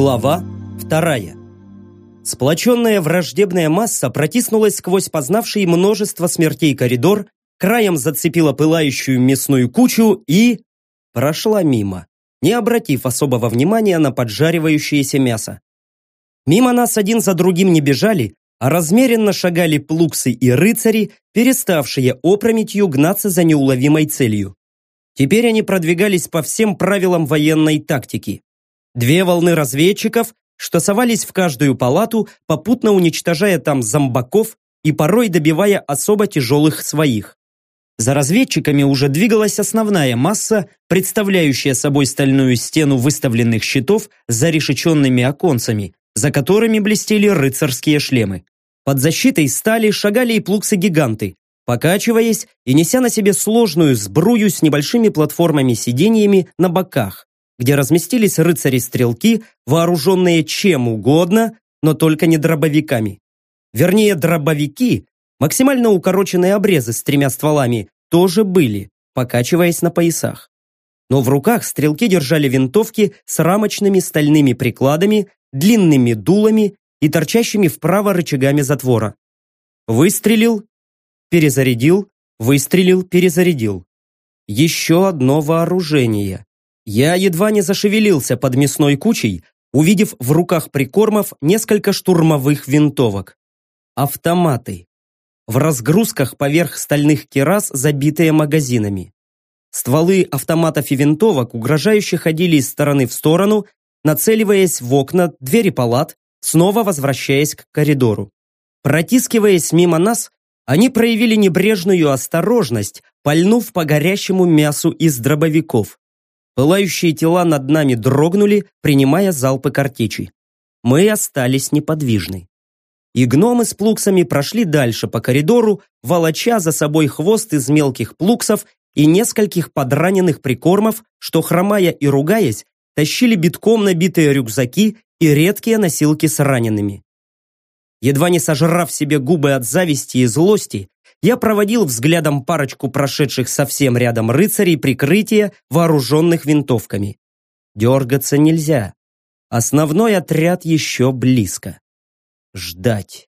Глава вторая. Сплоченная враждебная масса протиснулась сквозь познавший множество смертей коридор, краем зацепила пылающую мясную кучу и... прошла мимо, не обратив особого внимания на поджаривающееся мясо. Мимо нас один за другим не бежали, а размеренно шагали плуксы и рыцари, переставшие опрометью гнаться за неуловимой целью. Теперь они продвигались по всем правилам военной тактики. Две волны разведчиков, что совались в каждую палату, попутно уничтожая там зомбаков и порой добивая особо тяжелых своих. За разведчиками уже двигалась основная масса, представляющая собой стальную стену выставленных щитов с зарешеченными оконцами, за которыми блестели рыцарские шлемы. Под защитой стали шагали и плуксы-гиганты, покачиваясь и неся на себе сложную сбрую с небольшими платформами-сиденьями на боках, где разместились рыцари-стрелки, вооруженные чем угодно, но только не дробовиками. Вернее, дробовики, максимально укороченные обрезы с тремя стволами, тоже были, покачиваясь на поясах. Но в руках стрелки держали винтовки с рамочными стальными прикладами, длинными дулами и торчащими вправо рычагами затвора. Выстрелил, перезарядил, выстрелил, перезарядил. Еще одно вооружение. Я едва не зашевелился под мясной кучей, увидев в руках прикормов несколько штурмовых винтовок. Автоматы. В разгрузках поверх стальных керас, забитые магазинами. Стволы автоматов и винтовок угрожающе ходили из стороны в сторону, нацеливаясь в окна, двери палат, снова возвращаясь к коридору. Протискиваясь мимо нас, они проявили небрежную осторожность, пальнув по горящему мясу из дробовиков. Пылающие тела над нами дрогнули, принимая залпы картечи. Мы остались неподвижны. И гномы с плуксами прошли дальше по коридору, волоча за собой хвост из мелких плуксов и нескольких подраненных прикормов, что, хромая и ругаясь, тащили битком набитые рюкзаки и редкие носилки с ранеными. Едва не сожрав себе губы от зависти и злости, я проводил взглядом парочку прошедших совсем рядом рыцарей прикрытия, вооруженных винтовками. Дергаться нельзя. Основной отряд еще близко. Ждать.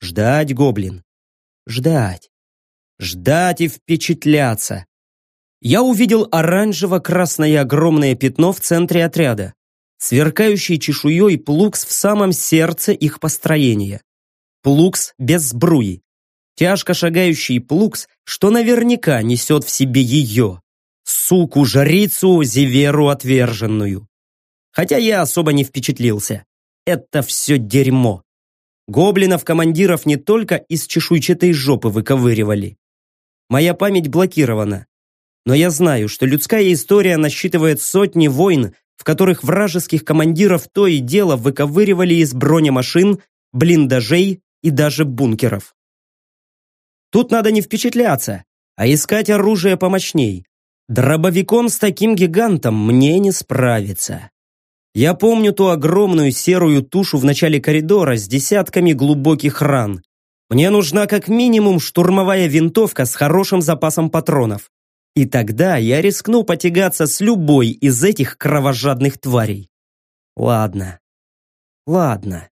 Ждать, гоблин. Ждать. Ждать и впечатляться. Я увидел оранжево-красное огромное пятно в центре отряда. Сверкающий чешуей плукс в самом сердце их построения. Плукс без сбруи тяжко шагающий плукс, что наверняка несет в себе ее, суку-жрицу, зеверу отверженную. Хотя я особо не впечатлился. Это все дерьмо. Гоблинов-командиров не только из чешуйчатой жопы выковыривали. Моя память блокирована. Но я знаю, что людская история насчитывает сотни войн, в которых вражеских командиров то и дело выковыривали из бронемашин, блиндажей и даже бункеров. Тут надо не впечатляться, а искать оружие помощней. Дробовиком с таким гигантом мне не справиться. Я помню ту огромную серую тушу в начале коридора с десятками глубоких ран. Мне нужна как минимум штурмовая винтовка с хорошим запасом патронов. И тогда я рискну потягаться с любой из этих кровожадных тварей. Ладно. Ладно.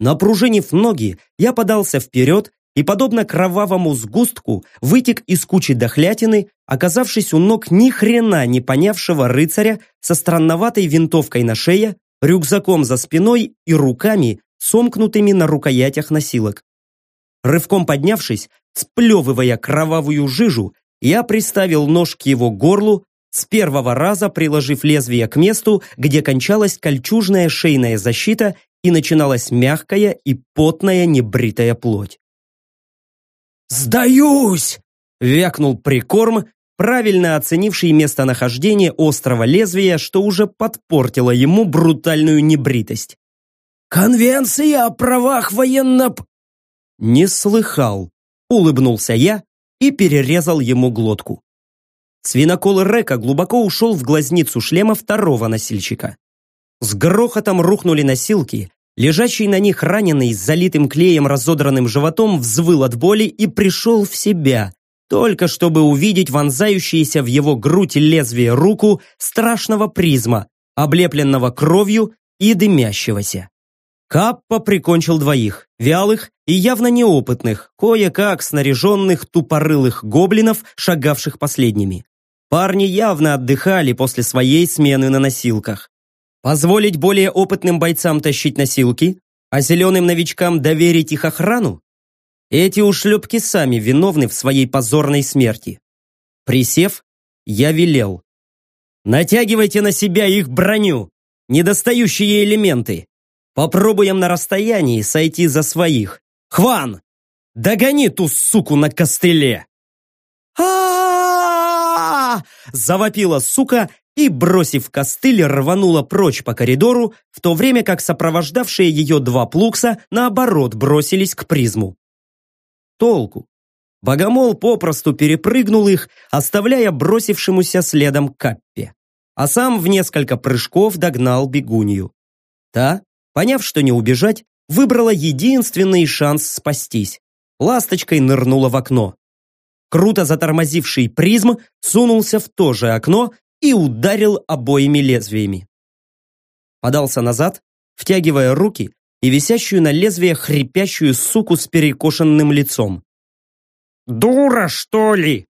Напружинив ноги, я подался вперед и, подобно кровавому сгустку, вытек из кучи дохлятины, оказавшись у ног ни хрена не понявшего рыцаря со странноватой винтовкой на шее, рюкзаком за спиной и руками, сомкнутыми на рукоятях носилок. Рывком поднявшись, сплевывая кровавую жижу, я приставил нож к его горлу, с первого раза приложив лезвие к месту, где кончалась кольчужная шейная защита и начиналась мягкая и потная небритая плоть. «Сдаюсь!» — вякнул прикорм, правильно оценивший местонахождение острого лезвия, что уже подпортило ему брутальную небритость. «Конвенция о правах военно...» «Не слыхал», — улыбнулся я и перерезал ему глотку. Свинокол Река глубоко ушел в глазницу шлема второго носильщика. С грохотом рухнули носилки, Лежащий на них раненый с залитым клеем разодранным животом взвыл от боли и пришел в себя, только чтобы увидеть вонзающееся в его грудь лезвие руку страшного призма, облепленного кровью и дымящегося. Каппа прикончил двоих, вялых и явно неопытных, кое-как снаряженных тупорылых гоблинов, шагавших последними. Парни явно отдыхали после своей смены на носилках. Позволить более опытным бойцам тащить носилки, а зеленым новичкам доверить их охрану? Эти ушлепки сами виновны в своей позорной смерти. Присев, я велел. Натягивайте на себя их броню, недостающие элементы. Попробуем на расстоянии сойти за своих. Хван, догони ту суку на костыле. а Завопила сука и, бросив костыль, рванула прочь по коридору, в то время как сопровождавшие ее два плукса, наоборот, бросились к призму. Толку. Богомол попросту перепрыгнул их, оставляя бросившемуся следом Каппе. А сам в несколько прыжков догнал бегунью. Та, поняв, что не убежать, выбрала единственный шанс спастись. Ласточкой нырнула в окно. Круто затормозивший призм сунулся в то же окно и ударил обоими лезвиями. Подался назад, втягивая руки и висящую на лезвие хрипящую суку с перекошенным лицом. «Дура, что ли?»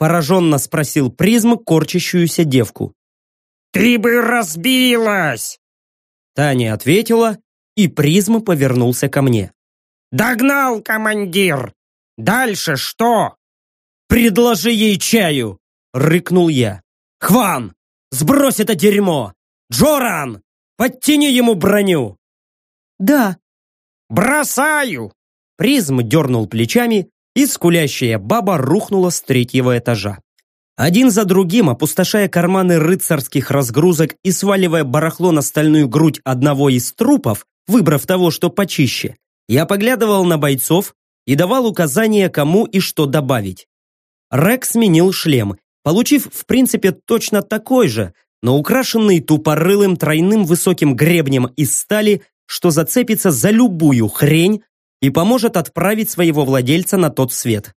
пораженно спросил призм корчащуюся девку. «Ты бы разбилась!» Таня ответила, и призм повернулся ко мне. «Догнал, командир! Дальше что?» «Предложи ей чаю!» — рыкнул я. «Хван, сбрось это дерьмо! Джоран, подтяни ему броню!» «Да». «Бросаю!» Призм дернул плечами, и скулящая баба рухнула с третьего этажа. Один за другим, опустошая карманы рыцарских разгрузок и сваливая барахло на стальную грудь одного из трупов, выбрав того, что почище, я поглядывал на бойцов и давал указания, кому и что добавить. Рек сменил шлем, получив, в принципе, точно такой же, но украшенный тупорылым тройным высоким гребнем из стали, что зацепится за любую хрень и поможет отправить своего владельца на тот свет.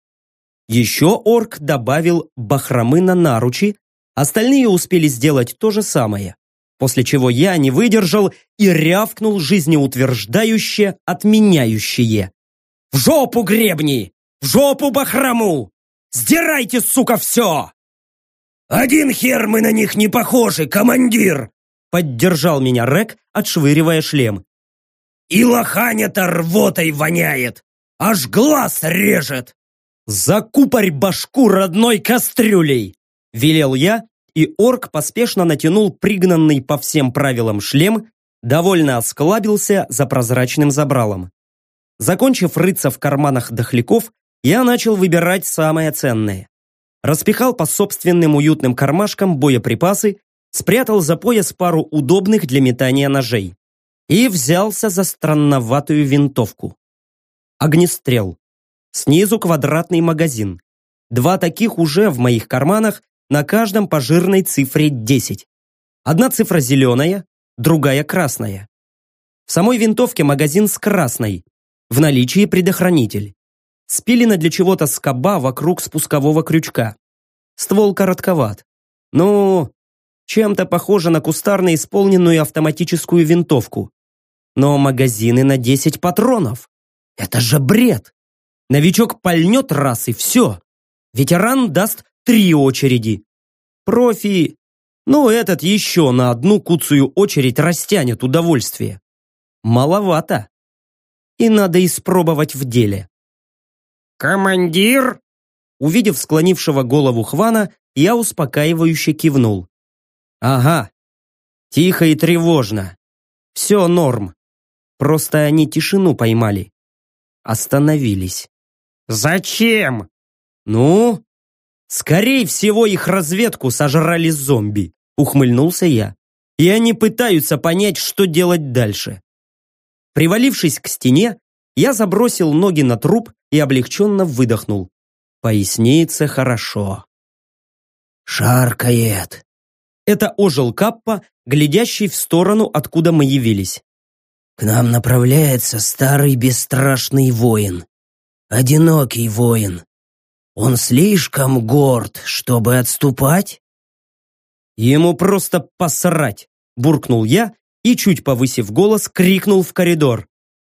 Еще орк добавил бахромы на наручи, остальные успели сделать то же самое. После чего я не выдержал и рявкнул жизнеутверждающее, отменяющее. «В жопу гребни! В жопу бахрому! Сдирайте, сука, все!» «Один хер мы на них не похожи, командир!» Поддержал меня Рек, отшвыривая шлем. «И лоханя-то рвотой воняет! Аж глаз режет!» «Закупорь башку родной кастрюлей!» Велел я, и орк поспешно натянул пригнанный по всем правилам шлем, довольно осклабился за прозрачным забралом. Закончив рыться в карманах дохляков, я начал выбирать самое ценное. Распихал по собственным уютным кармашкам боеприпасы, спрятал за пояс пару удобных для метания ножей и взялся за странноватую винтовку. Огнестрел. Снизу квадратный магазин. Два таких уже в моих карманах, на каждом по жирной цифре 10. Одна цифра зеленая, другая красная. В самой винтовке магазин с красной. В наличии предохранитель. Спилена для чего-то скоба вокруг спускового крючка. Ствол коротковат. Ну, чем-то похоже на кустарно исполненную автоматическую винтовку. Но магазины на 10 патронов. Это же бред! Новичок пальнет раз и все. Ветеран даст три очереди. Профи, ну этот еще на одну куцую очередь растянет удовольствие. Маловато. И надо испробовать в деле. «Командир!» Увидев склонившего голову Хвана, я успокаивающе кивнул. «Ага. Тихо и тревожно. Все норм. Просто они тишину поймали. Остановились. «Зачем?» «Ну?» «Скорей всего их разведку сожрали зомби», ухмыльнулся я. «И они пытаются понять, что делать дальше». Привалившись к стене, я забросил ноги на труп и облегченно выдохнул. Поясница хорошо. «Шаркает!» Это ожил Каппа, глядящий в сторону, откуда мы явились. «К нам направляется старый бесстрашный воин. Одинокий воин. Он слишком горд, чтобы отступать? Ему просто посрать, буркнул я и, чуть повысив голос, крикнул в коридор.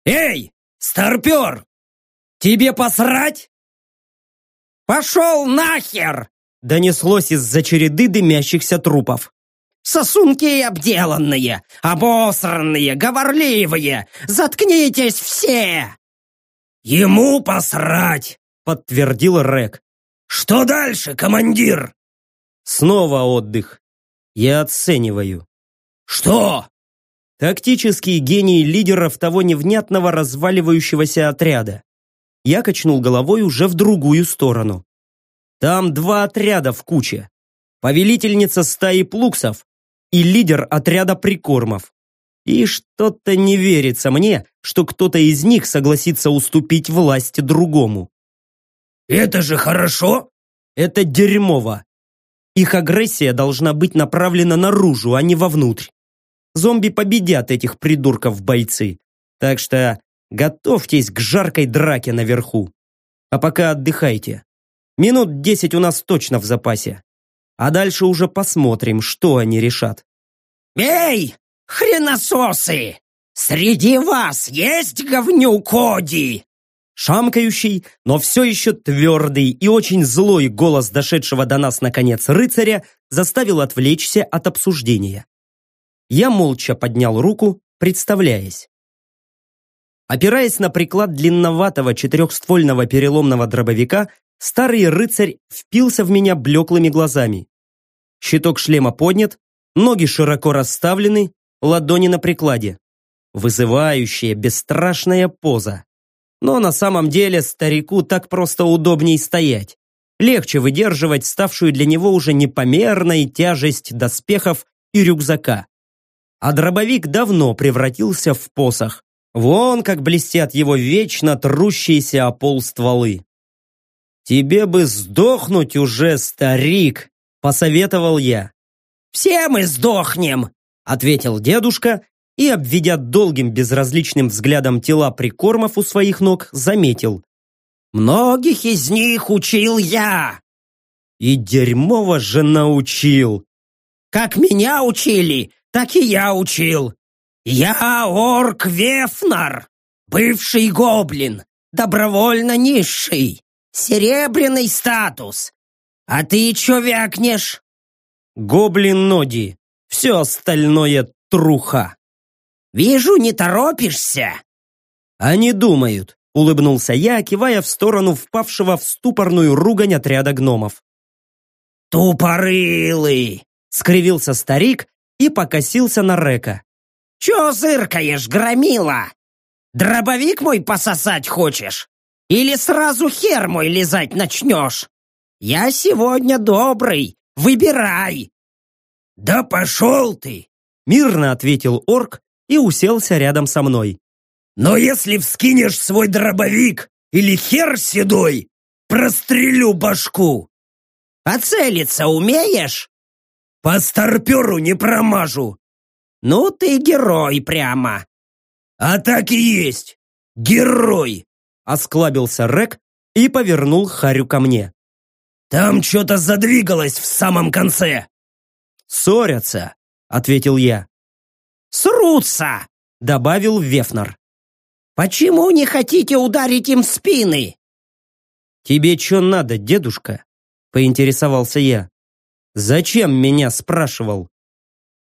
«Эй, старпер! Тебе посрать?» «Пошел нахер!» донеслось из-за череды дымящихся трупов. «Сосунки обделанные, обосранные, говорливые! Заткнитесь все!» «Ему посрать!» — подтвердил Рек. «Что дальше, командир?» Снова отдых. Я оцениваю. «Что?» Тактический гений лидеров того невнятного разваливающегося отряда. Я качнул головой уже в другую сторону. Там два отряда в куче. Повелительница стаи плуксов и лидер отряда прикормов. И что-то не верится мне, что кто-то из них согласится уступить власть другому. «Это же хорошо!» Это дерьмово. Их агрессия должна быть направлена наружу, а не вовнутрь. Зомби победят этих придурков-бойцы. Так что готовьтесь к жаркой драке наверху. А пока отдыхайте. Минут десять у нас точно в запасе. А дальше уже посмотрим, что они решат. «Эй, хренососы! Среди вас есть говнюк Коди?» Шамкающий, но все еще твердый и очень злой голос дошедшего до нас наконец рыцаря заставил отвлечься от обсуждения. Я молча поднял руку, представляясь. Опираясь на приклад длинноватого четырехствольного переломного дробовика, Старый рыцарь впился в меня блеклыми глазами. Щиток шлема поднят, ноги широко расставлены, ладони на прикладе. Вызывающая, бесстрашная поза. Но на самом деле старику так просто удобней стоять. Легче выдерживать ставшую для него уже непомерной тяжесть доспехов и рюкзака. А дробовик давно превратился в посох. Вон как блестят его вечно трущиеся о пол стволы. «Тебе бы сдохнуть уже, старик!» – посоветовал я. «Все мы сдохнем!» – ответил дедушка и, обведя долгим безразличным взглядом тела прикормов у своих ног, заметил. «Многих из них учил я!» «И дерьмово же научил!» «Как меня учили, так и я учил! Я орк Вефнар, бывший гоблин, добровольно низший!» Серебряный статус. А ты чё вякнешь? Гоблин Ноди. Все остальное труха. Вижу, не торопишься. Они думают, улыбнулся я, кивая в сторону впавшего в ступорную ругань отряда гномов. «Тупорылый!» — скривился старик и покосился на Река. «Чё зыркаешь, громила? Дробовик мой пососать хочешь? Или сразу хер мой лизать начнешь? Я сегодня добрый, выбирай!» «Да пошел ты!» Мирно ответил орк и уселся рядом со мной. «Но если вскинешь свой дробовик или хер седой, прострелю башку!» «А целиться умеешь?» «По старперу не промажу!» «Ну ты герой прямо!» «А так и есть! Герой!» Осклабился Рек и повернул Харю ко мне. «Там что-то задвигалось в самом конце!» «Ссорятся», — ответил я. «Срутся!» — добавил Вефнер. «Почему не хотите ударить им в спины?» «Тебе что надо, дедушка?» — поинтересовался я. «Зачем меня спрашивал?»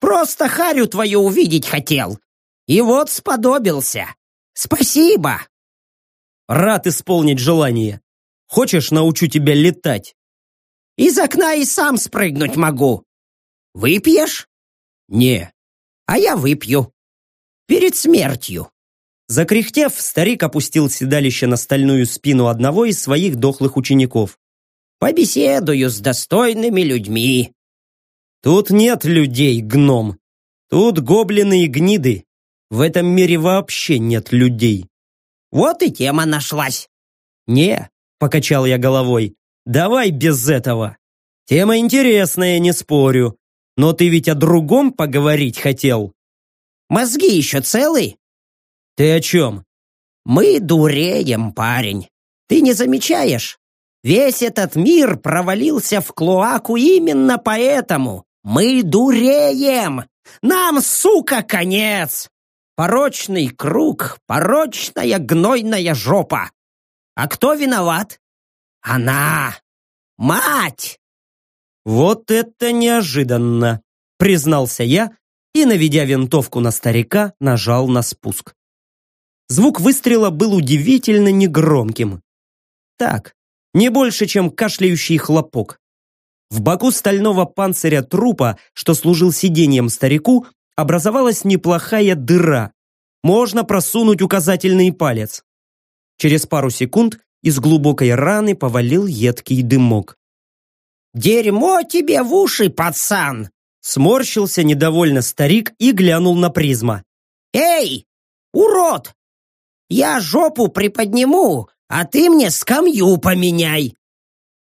«Просто Харю твою увидеть хотел. И вот сподобился. Спасибо!» Рад исполнить желание. Хочешь, научу тебя летать?» «Из окна и сам спрыгнуть могу. Выпьешь?» «Не». «А я выпью. Перед смертью». Закряхтев, старик опустил седалище на стальную спину одного из своих дохлых учеников. «Побеседую с достойными людьми». «Тут нет людей, гном. Тут гоблины и гниды. В этом мире вообще нет людей». Вот и тема нашлась. Не, покачал я головой. Давай без этого. Тема интересная, не спорю. Но ты ведь о другом поговорить хотел. Мозги еще целы? Ты о чем? Мы дуреем, парень. Ты не замечаешь? Весь этот мир провалился в клоаку именно поэтому. Мы дуреем. Нам, сука, конец! Порочный круг, порочная гнойная жопа. А кто виноват? Она! Мать!» «Вот это неожиданно!» — признался я и, наведя винтовку на старика, нажал на спуск. Звук выстрела был удивительно негромким. Так, не больше, чем кашляющий хлопок. В боку стального панциря трупа, что служил сиденьем старику, образовалась неплохая дыра. Можно просунуть указательный палец. Через пару секунд из глубокой раны повалил едкий дымок. «Дерьмо тебе в уши, пацан!» Сморщился недовольно старик и глянул на призма. «Эй, урод! Я жопу приподниму, а ты мне скамью поменяй!»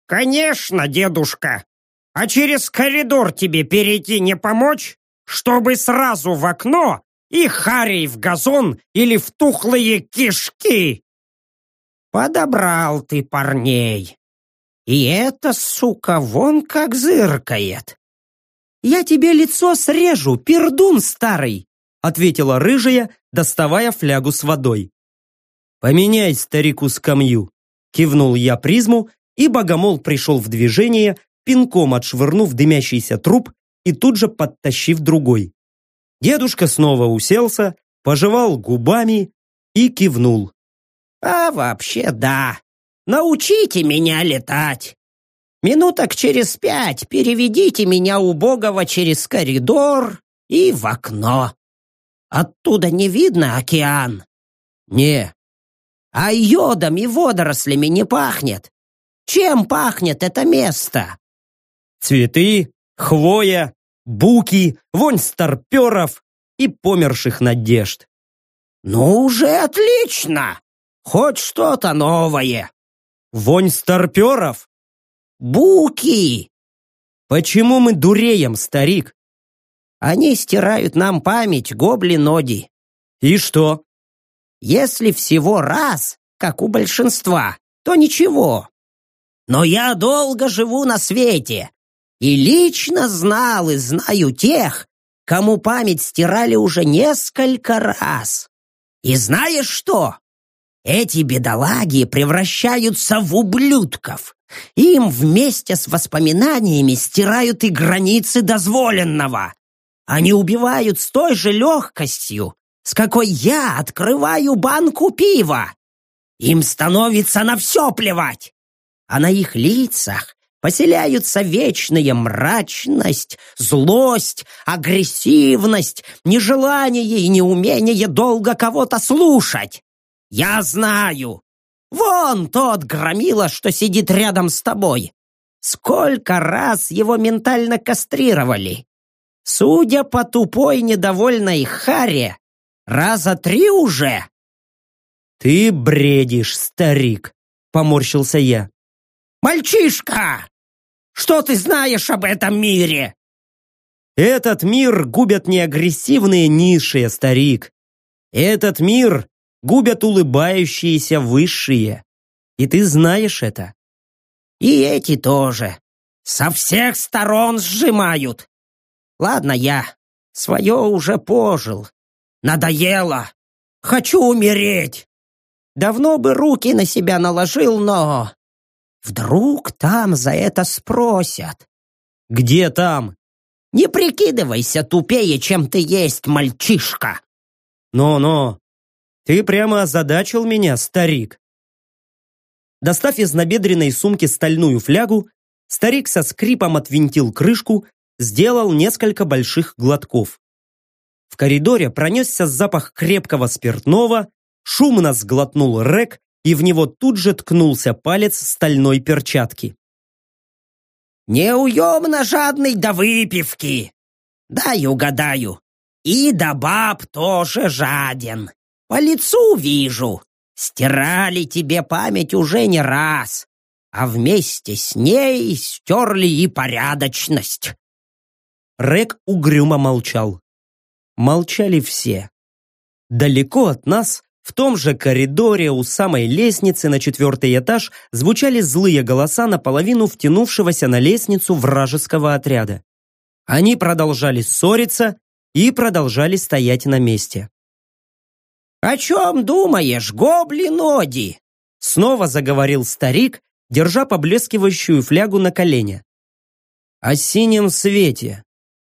«Конечно, дедушка! А через коридор тебе перейти не помочь, чтобы сразу в окно и харей в газон или в тухлые кишки!» Подобрал ты парней. И эта сука вон как зыркает. Я тебе лицо срежу, пердун старый, ответила рыжая, доставая флягу с водой. Поменяй старику скамью, кивнул я призму, и богомол пришел в движение, пинком отшвырнув дымящийся труп и тут же подтащив другой. Дедушка снова уселся, пожевал губами и кивнул. А вообще да. Научите меня летать. Минуток через пять переведите меня убогого через коридор и в окно. Оттуда не видно океан? Не. А йодом и водорослями не пахнет? Чем пахнет это место? Цветы, хвоя, буки, вонь старперов и померших надежд. Ну уже отлично! Хоть что-то новое. Вонь старперов? Буки! Почему мы дуреем, старик? Они стирают нам память, гоблиноди. И что? Если всего раз, как у большинства, то ничего. Но я долго живу на свете и лично знал и знаю тех, кому память стирали уже несколько раз. И знаешь что? Эти бедолаги превращаются в ублюдков. Им вместе с воспоминаниями стирают и границы дозволенного. Они убивают с той же легкостью, с какой я открываю банку пива. Им становится на все плевать. А на их лицах поселяются вечная мрачность, злость, агрессивность, нежелание и неумение долго кого-то слушать. Я знаю. Вон тот громила, что сидит рядом с тобой. Сколько раз его ментально кастрировали. Судя по тупой недовольной Харе, раза три уже. Ты бредишь, старик, поморщился я. Мальчишка! Что ты знаешь об этом мире? Этот мир губят не агрессивные низшие, старик. Этот мир губят улыбающиеся высшие. И ты знаешь это. И эти тоже. Со всех сторон сжимают. Ладно, я свое уже пожил. Надоело. Хочу умереть. Давно бы руки на себя наложил, но... Вдруг там за это спросят. Где там? Не прикидывайся тупее, чем ты есть, мальчишка. Но-но, ты прямо озадачил меня, старик. Достав из набедренной сумки стальную флягу, старик со скрипом отвинтил крышку, сделал несколько больших глотков. В коридоре пронесся запах крепкого спиртного, шумно сглотнул Рек, и в него тут же ткнулся палец стальной перчатки. «Неуемно жадный до выпивки! Дай угадаю, и до баб тоже жаден!» По лицу вижу. Стирали тебе память уже не раз, а вместе с ней стерли и порядочность. Рек угрюмо молчал. Молчали все. Далеко от нас, в том же коридоре у самой лестницы на четвертый этаж звучали злые голоса наполовину втянувшегося на лестницу вражеского отряда. Они продолжали ссориться, и продолжали стоять на месте. «О чем думаешь, гоблин Оди?» Снова заговорил старик, держа поблескивающую флягу на колене. «О синем свете.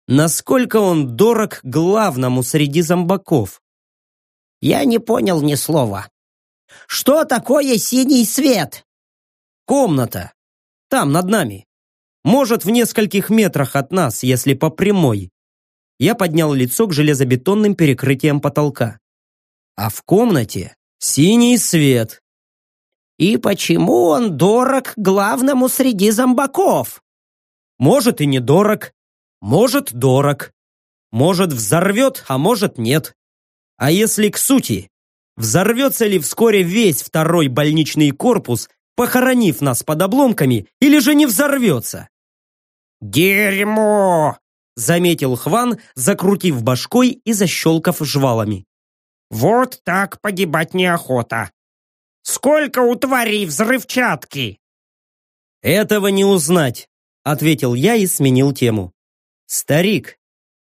Насколько он дорог главному среди зомбаков?» «Я не понял ни слова. Что такое синий свет?» «Комната. Там, над нами. Может, в нескольких метрах от нас, если по прямой». Я поднял лицо к железобетонным перекрытиям потолка а в комнате синий свет. И почему он дорог главному среди зомбаков? Может и не дорог, может дорог. Может взорвет, а может нет. А если к сути, взорвется ли вскоре весь второй больничный корпус, похоронив нас под обломками, или же не взорвется? «Дерьмо!» — заметил Хван, закрутив башкой и защелкав жвалами. Вот так погибать неохота. Сколько у тварей взрывчатки? Этого не узнать, ответил я и сменил тему. Старик,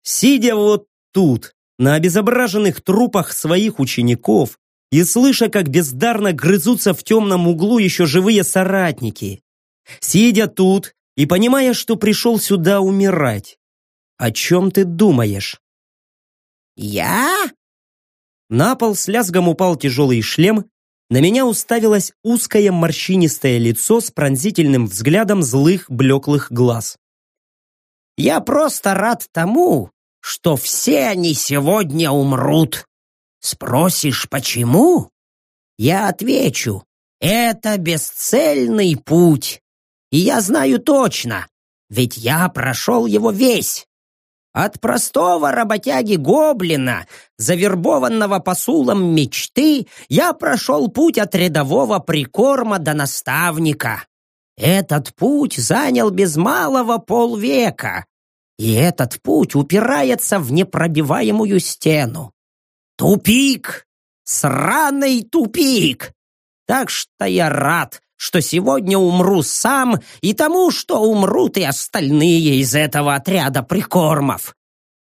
сидя вот тут, на обезображенных трупах своих учеников, и слыша, как бездарно грызутся в темном углу еще живые соратники, сидя тут и понимая, что пришел сюда умирать, о чем ты думаешь? «Я?» На пол с лязгом упал тяжелый шлем, на меня уставилось узкое морщинистое лицо с пронзительным взглядом злых блеклых глаз. «Я просто рад тому, что все они сегодня умрут. Спросишь, почему? Я отвечу, это бесцельный путь. И я знаю точно, ведь я прошел его весь. От простого работяги-гоблина, завербованного посулом мечты, я прошел путь от рядового прикорма до наставника. Этот путь занял без малого полвека, и этот путь упирается в непробиваемую стену. Тупик! Сраный тупик! Так что я рад, что сегодня умру сам и тому, что умрут и остальные из этого отряда прикормов.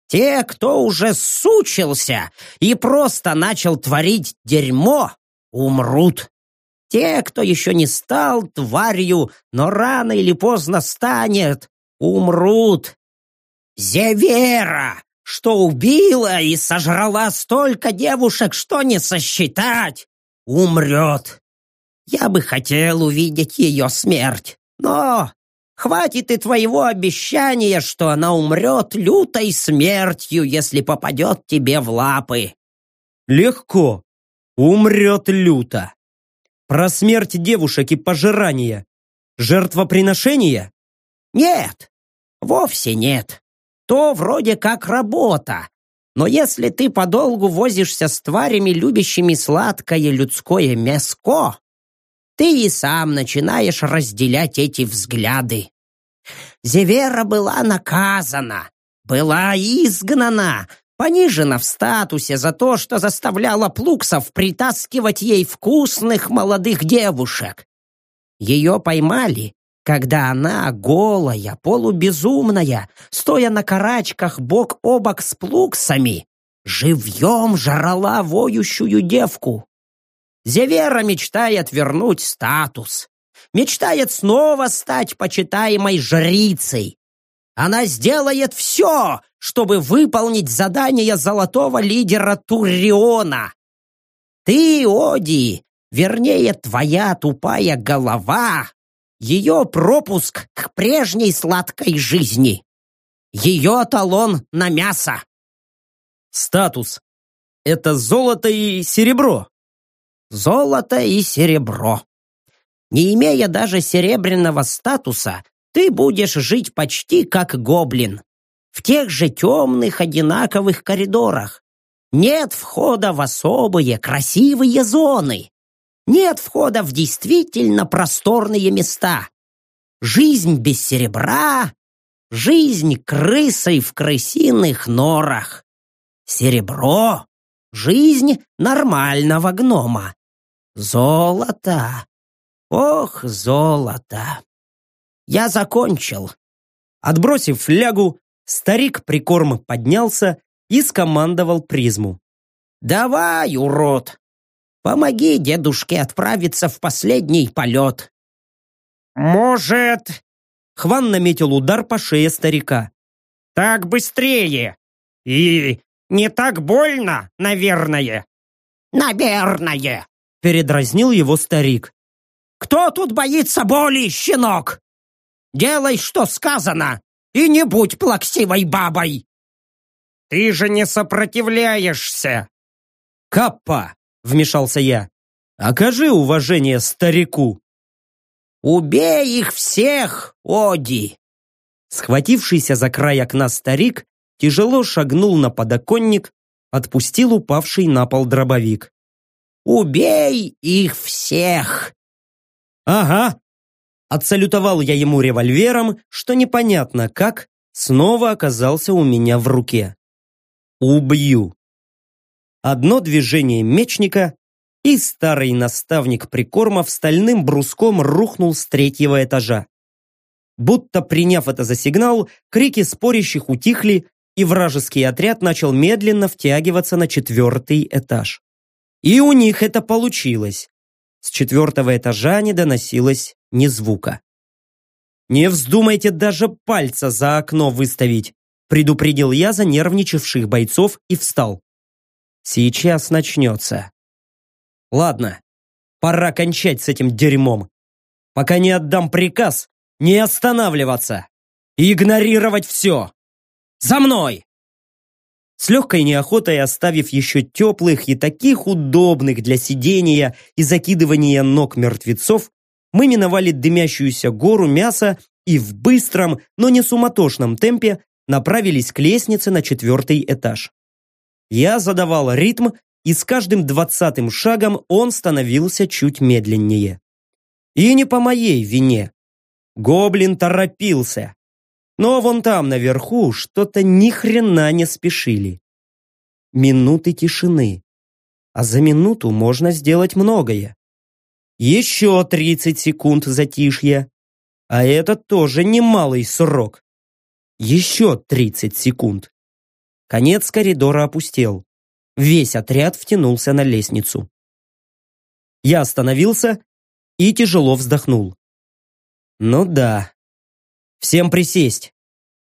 Те, кто уже сучился и просто начал творить дерьмо, умрут. Те, кто еще не стал тварью, но рано или поздно станет, умрут. Зевера, что убила и сожрала столько девушек, что не сосчитать, умрет. Я бы хотел увидеть ее смерть, но хватит и твоего обещания, что она умрет лютой смертью, если попадет тебе в лапы». «Легко. Умрет люто. Про смерть девушек и пожирание. Жертвоприношение?» «Нет, вовсе нет. То вроде как работа. Но если ты подолгу возишься с тварями, любящими сладкое людское мяско, ты и сам начинаешь разделять эти взгляды. Зевера была наказана, была изгнана, понижена в статусе за то, что заставляла плуксов притаскивать ей вкусных молодых девушек. Ее поймали, когда она, голая, полубезумная, стоя на карачках бок о бок с плуксами, живьем жрала воющую девку. Зевера мечтает вернуть статус. Мечтает снова стать почитаемой жрицей. Она сделает все, чтобы выполнить задание золотого лидера Турриона. Ты, Оди, вернее, твоя тупая голова, ее пропуск к прежней сладкой жизни. Ее талон на мясо. Статус. Это золото и серебро золото и серебро. Не имея даже серебряного статуса, ты будешь жить почти как гоблин. В тех же темных одинаковых коридорах. Нет входа в особые красивые зоны. Нет входа в действительно просторные места. Жизнь без серебра, жизнь крысой в крысиных норах. Серебро — жизнь нормального гнома. Золото! Ох, золото! Я закончил. Отбросив флягу, старик прикорм поднялся и скомандовал призму. «Давай, урод! Помоги дедушке отправиться в последний полет!» «Может...» Хван наметил удар по шее старика. «Так быстрее! И не так больно, наверное!» «Наверное!» Передразнил его старик. «Кто тут боится боли, щенок? Делай, что сказано, и не будь плаксивой бабой!» «Ты же не сопротивляешься!» «Каппа!» — вмешался я. «Окажи уважение старику!» «Убей их всех, Оди!» Схватившийся за край окна старик тяжело шагнул на подоконник, отпустил упавший на пол дробовик. «Убей их всех!» «Ага!» Отсалютовал я ему револьвером, что непонятно как, снова оказался у меня в руке. «Убью!» Одно движение мечника, и старый наставник Прикормов стальным бруском рухнул с третьего этажа. Будто приняв это за сигнал, крики спорящих утихли, и вражеский отряд начал медленно втягиваться на четвертый этаж. И у них это получилось. С четвертого этажа не доносилось ни звука. «Не вздумайте даже пальца за окно выставить», предупредил я занервничавших бойцов и встал. «Сейчас начнется». Ладно, пора кончать с этим дерьмом. Пока не отдам приказ, не останавливаться. И игнорировать все. За мной! С легкой неохотой оставив еще теплых и таких удобных для сидения и закидывания ног мертвецов, мы миновали дымящуюся гору мяса и в быстром, но не суматошном темпе направились к лестнице на четвертый этаж. Я задавал ритм, и с каждым двадцатым шагом он становился чуть медленнее. И не по моей вине. Гоблин торопился. Но вон там, наверху, что-то ни хрена не спешили. Минуты тишины. А за минуту можно сделать многое. Еще 30 секунд затишья. А это тоже немалый срок. Еще 30 секунд. Конец коридора опустел. Весь отряд втянулся на лестницу. Я остановился и тяжело вздохнул. Ну да. Всем присесть,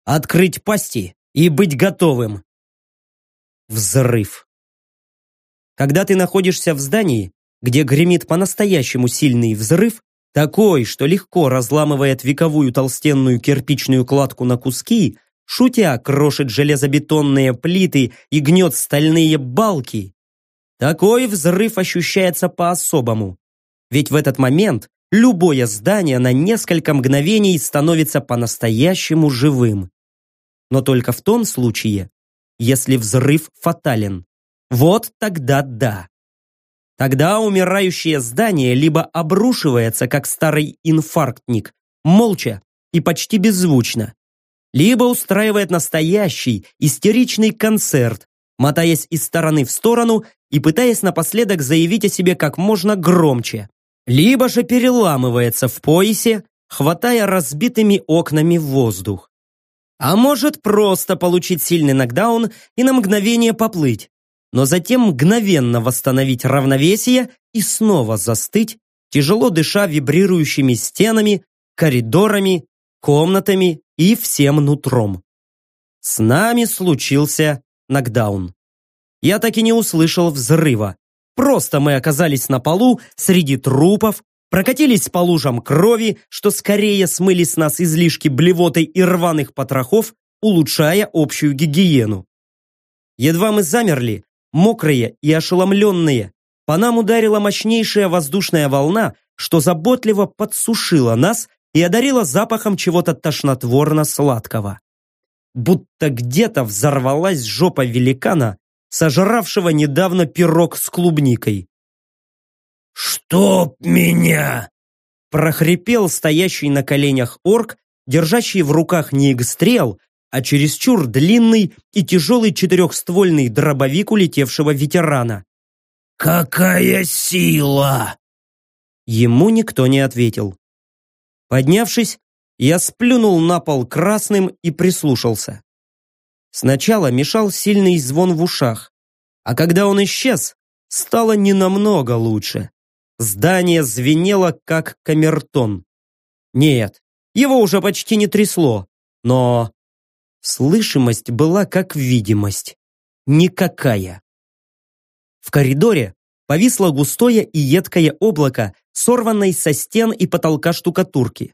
открыть пасти и быть готовым. Взрыв. Когда ты находишься в здании, где гремит по-настоящему сильный взрыв, такой, что легко разламывает вековую толстенную кирпичную кладку на куски, шутя крошит железобетонные плиты и гнет стальные балки. Такой взрыв ощущается по-особому. Ведь в этот момент любое здание на несколько мгновений становится по-настоящему живым. Но только в том случае, если взрыв фатален. Вот тогда да. Тогда умирающее здание либо обрушивается, как старый инфарктник, молча и почти беззвучно, либо устраивает настоящий истеричный концерт, мотаясь из стороны в сторону и пытаясь напоследок заявить о себе как можно громче, либо же переламывается в поясе, хватая разбитыми окнами воздух. А может просто получить сильный нокдаун и на мгновение поплыть, но затем мгновенно восстановить равновесие и снова застыть, тяжело дыша вибрирующими стенами, коридорами, комнатами и всем нутром. С нами случился нокдаун. Я так и не услышал взрыва. Просто мы оказались на полу среди трупов, прокатились по лужам крови, что скорее смыли с нас излишки блевоты и рваных потрохов, улучшая общую гигиену. Едва мы замерли, мокрые и ошеломленные, по нам ударила мощнейшая воздушная волна, что заботливо подсушила нас и одарила запахом чего-то тошнотворно-сладкого. Будто где-то взорвалась жопа великана, сожравшего недавно пирог с клубникой. «Чтоб меня!» прохрипел стоящий на коленях орк, держащий в руках не игстрел, а чересчур длинный и тяжелый четырехствольный дробовик улетевшего ветерана. «Какая сила!» Ему никто не ответил. Поднявшись, я сплюнул на пол красным и прислушался. Сначала мешал сильный звон в ушах, а когда он исчез, стало не намного лучше. Здание звенело, как камертон. Нет, его уже почти не трясло, но слышимость была как видимость. Никакая. В коридоре повисло густое и едкое облако, сорванной со стен и потолка штукатурки.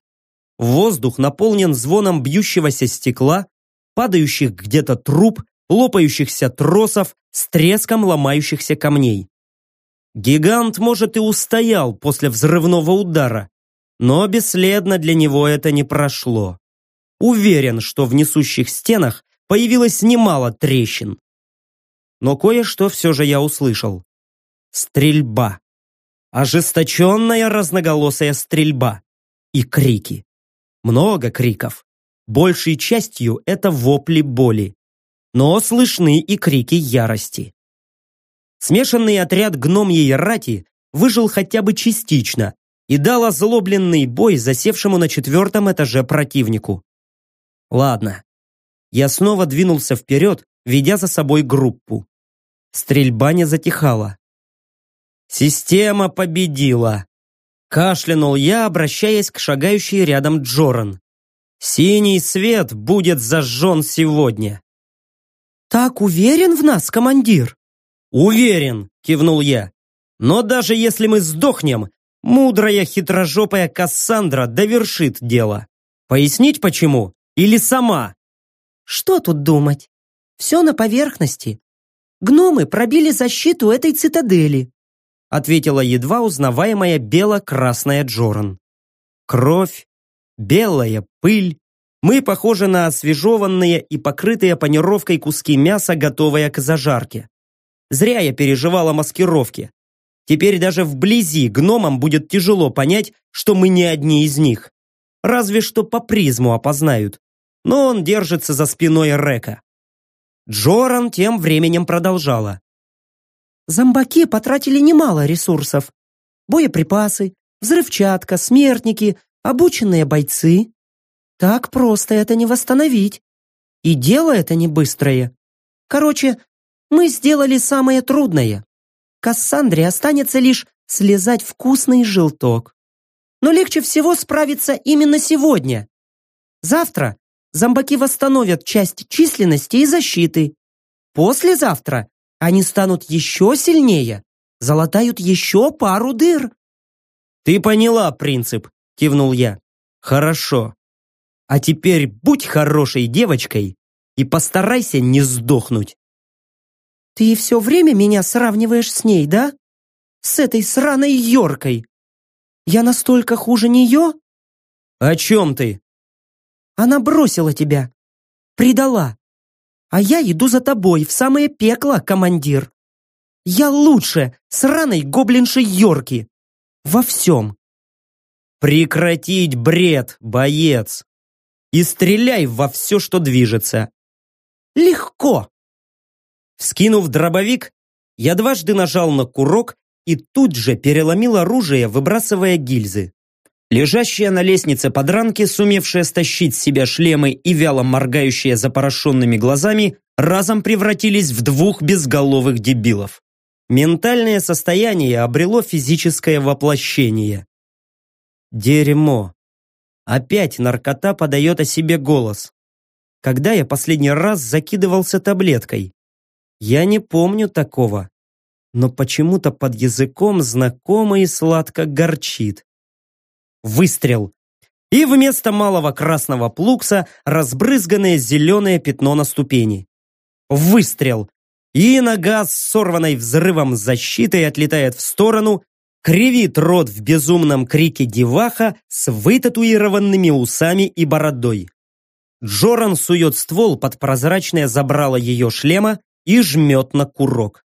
Воздух наполнен звоном бьющегося стекла, падающих где-то труб, лопающихся тросов, с треском ломающихся камней. Гигант, может, и устоял после взрывного удара, но бесследно для него это не прошло. Уверен, что в несущих стенах появилось немало трещин. Но кое-что все же я услышал. Стрельба. Ожесточенная разноголосая стрельба. И крики. Много криков. Большей частью это вопли боли. Но слышны и крики ярости. Смешанный отряд гномьей рати выжил хотя бы частично и дал озлобленный бой засевшему на четвертом этаже противнику. Ладно. Я снова двинулся вперед, ведя за собой группу. Стрельба не затихала. Система победила. Кашлянул я, обращаясь к шагающей рядом Джоран. Синий свет будет зажжен сегодня. Так уверен в нас, командир? Уверен, кивнул я. Но даже если мы сдохнем, мудрая хитрожопая Кассандра довершит дело. Пояснить почему? Или сама? Что тут думать? Все на поверхности. Гномы пробили защиту этой цитадели ответила едва узнаваемая бело-красная Джоран. Кровь, белая пыль. Мы похожи на освежеванные и покрытые панировкой куски мяса, готовые к зажарке. Зря я переживала маскировки. Теперь даже вблизи гномам будет тяжело понять, что мы не одни из них. Разве что по призму опознают. Но он держится за спиной Река. Джоран тем временем продолжала. Зомбаки потратили немало ресурсов. Боеприпасы, взрывчатка, смертники, обученные бойцы. Так просто это не восстановить. И дело это не быстрое. Короче, мы сделали самое трудное. Кассандре останется лишь слезать вкусный желток. Но легче всего справиться именно сегодня. Завтра зомбаки восстановят часть численности и защиты. Послезавтра они станут еще сильнее, залатают еще пару дыр. Ты поняла принцип, кивнул я. Хорошо. А теперь будь хорошей девочкой и постарайся не сдохнуть. Ты все время меня сравниваешь с ней, да? С этой сраной Йоркой. Я настолько хуже нее? О чем ты? Она бросила тебя. Предала. А я иду за тобой в самое пекло, командир. Я лучше сраной гоблиншей Йорки. Во всем. Прекратить бред, боец. И стреляй во все, что движется. Легко. Скинув дробовик, я дважды нажал на курок и тут же переломил оружие, выбрасывая гильзы. Лежащие на лестнице подранки, сумевшие стащить с себя шлемы и вяло моргающие запорошенными глазами, разом превратились в двух безголовых дебилов. Ментальное состояние обрело физическое воплощение. Дерьмо. Опять наркота подает о себе голос. Когда я последний раз закидывался таблеткой? Я не помню такого. Но почему-то под языком знакомо и сладко горчит. Выстрел. И вместо малого красного плукса разбрызганное зеленое пятно на ступени. Выстрел. И нога с сорванной взрывом защитой отлетает в сторону, кривит рот в безумном крике деваха с вытатуированными усами и бородой. Джоран сует ствол под прозрачное забрало ее шлема и жмет на курок.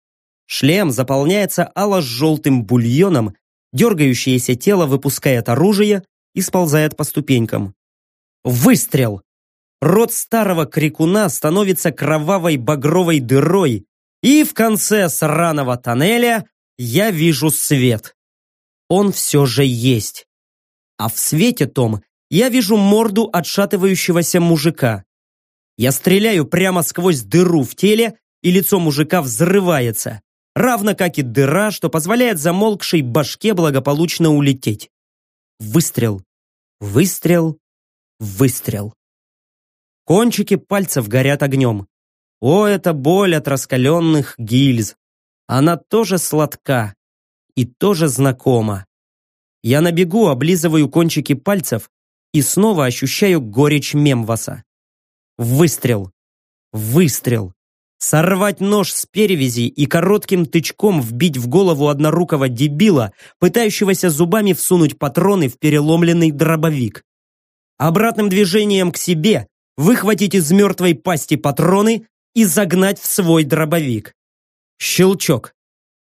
Шлем заполняется ало-желтым бульоном, Дергающееся тело выпускает оружие и сползает по ступенькам. Выстрел! Рот старого крикуна становится кровавой багровой дырой, и в конце сраного тоннеля я вижу свет. Он все же есть. А в свете том я вижу морду отшатывающегося мужика. Я стреляю прямо сквозь дыру в теле, и лицо мужика взрывается, равно как и дыра, что позволяет замолкшей башке благополучно улететь. Выстрел, выстрел, выстрел. Кончики пальцев горят огнем. О, это боль от раскаленных гильз. Она тоже сладка и тоже знакома. Я на бегу облизываю кончики пальцев и снова ощущаю горечь мемваса. Выстрел. Выстрел. Сорвать нож с перевязи и коротким тычком вбить в голову однорукого дебила, пытающегося зубами всунуть патроны в переломленный дробовик. Обратным движением к себе выхватить из мертвой пасти патроны и загнать в свой дробовик. Щелчок.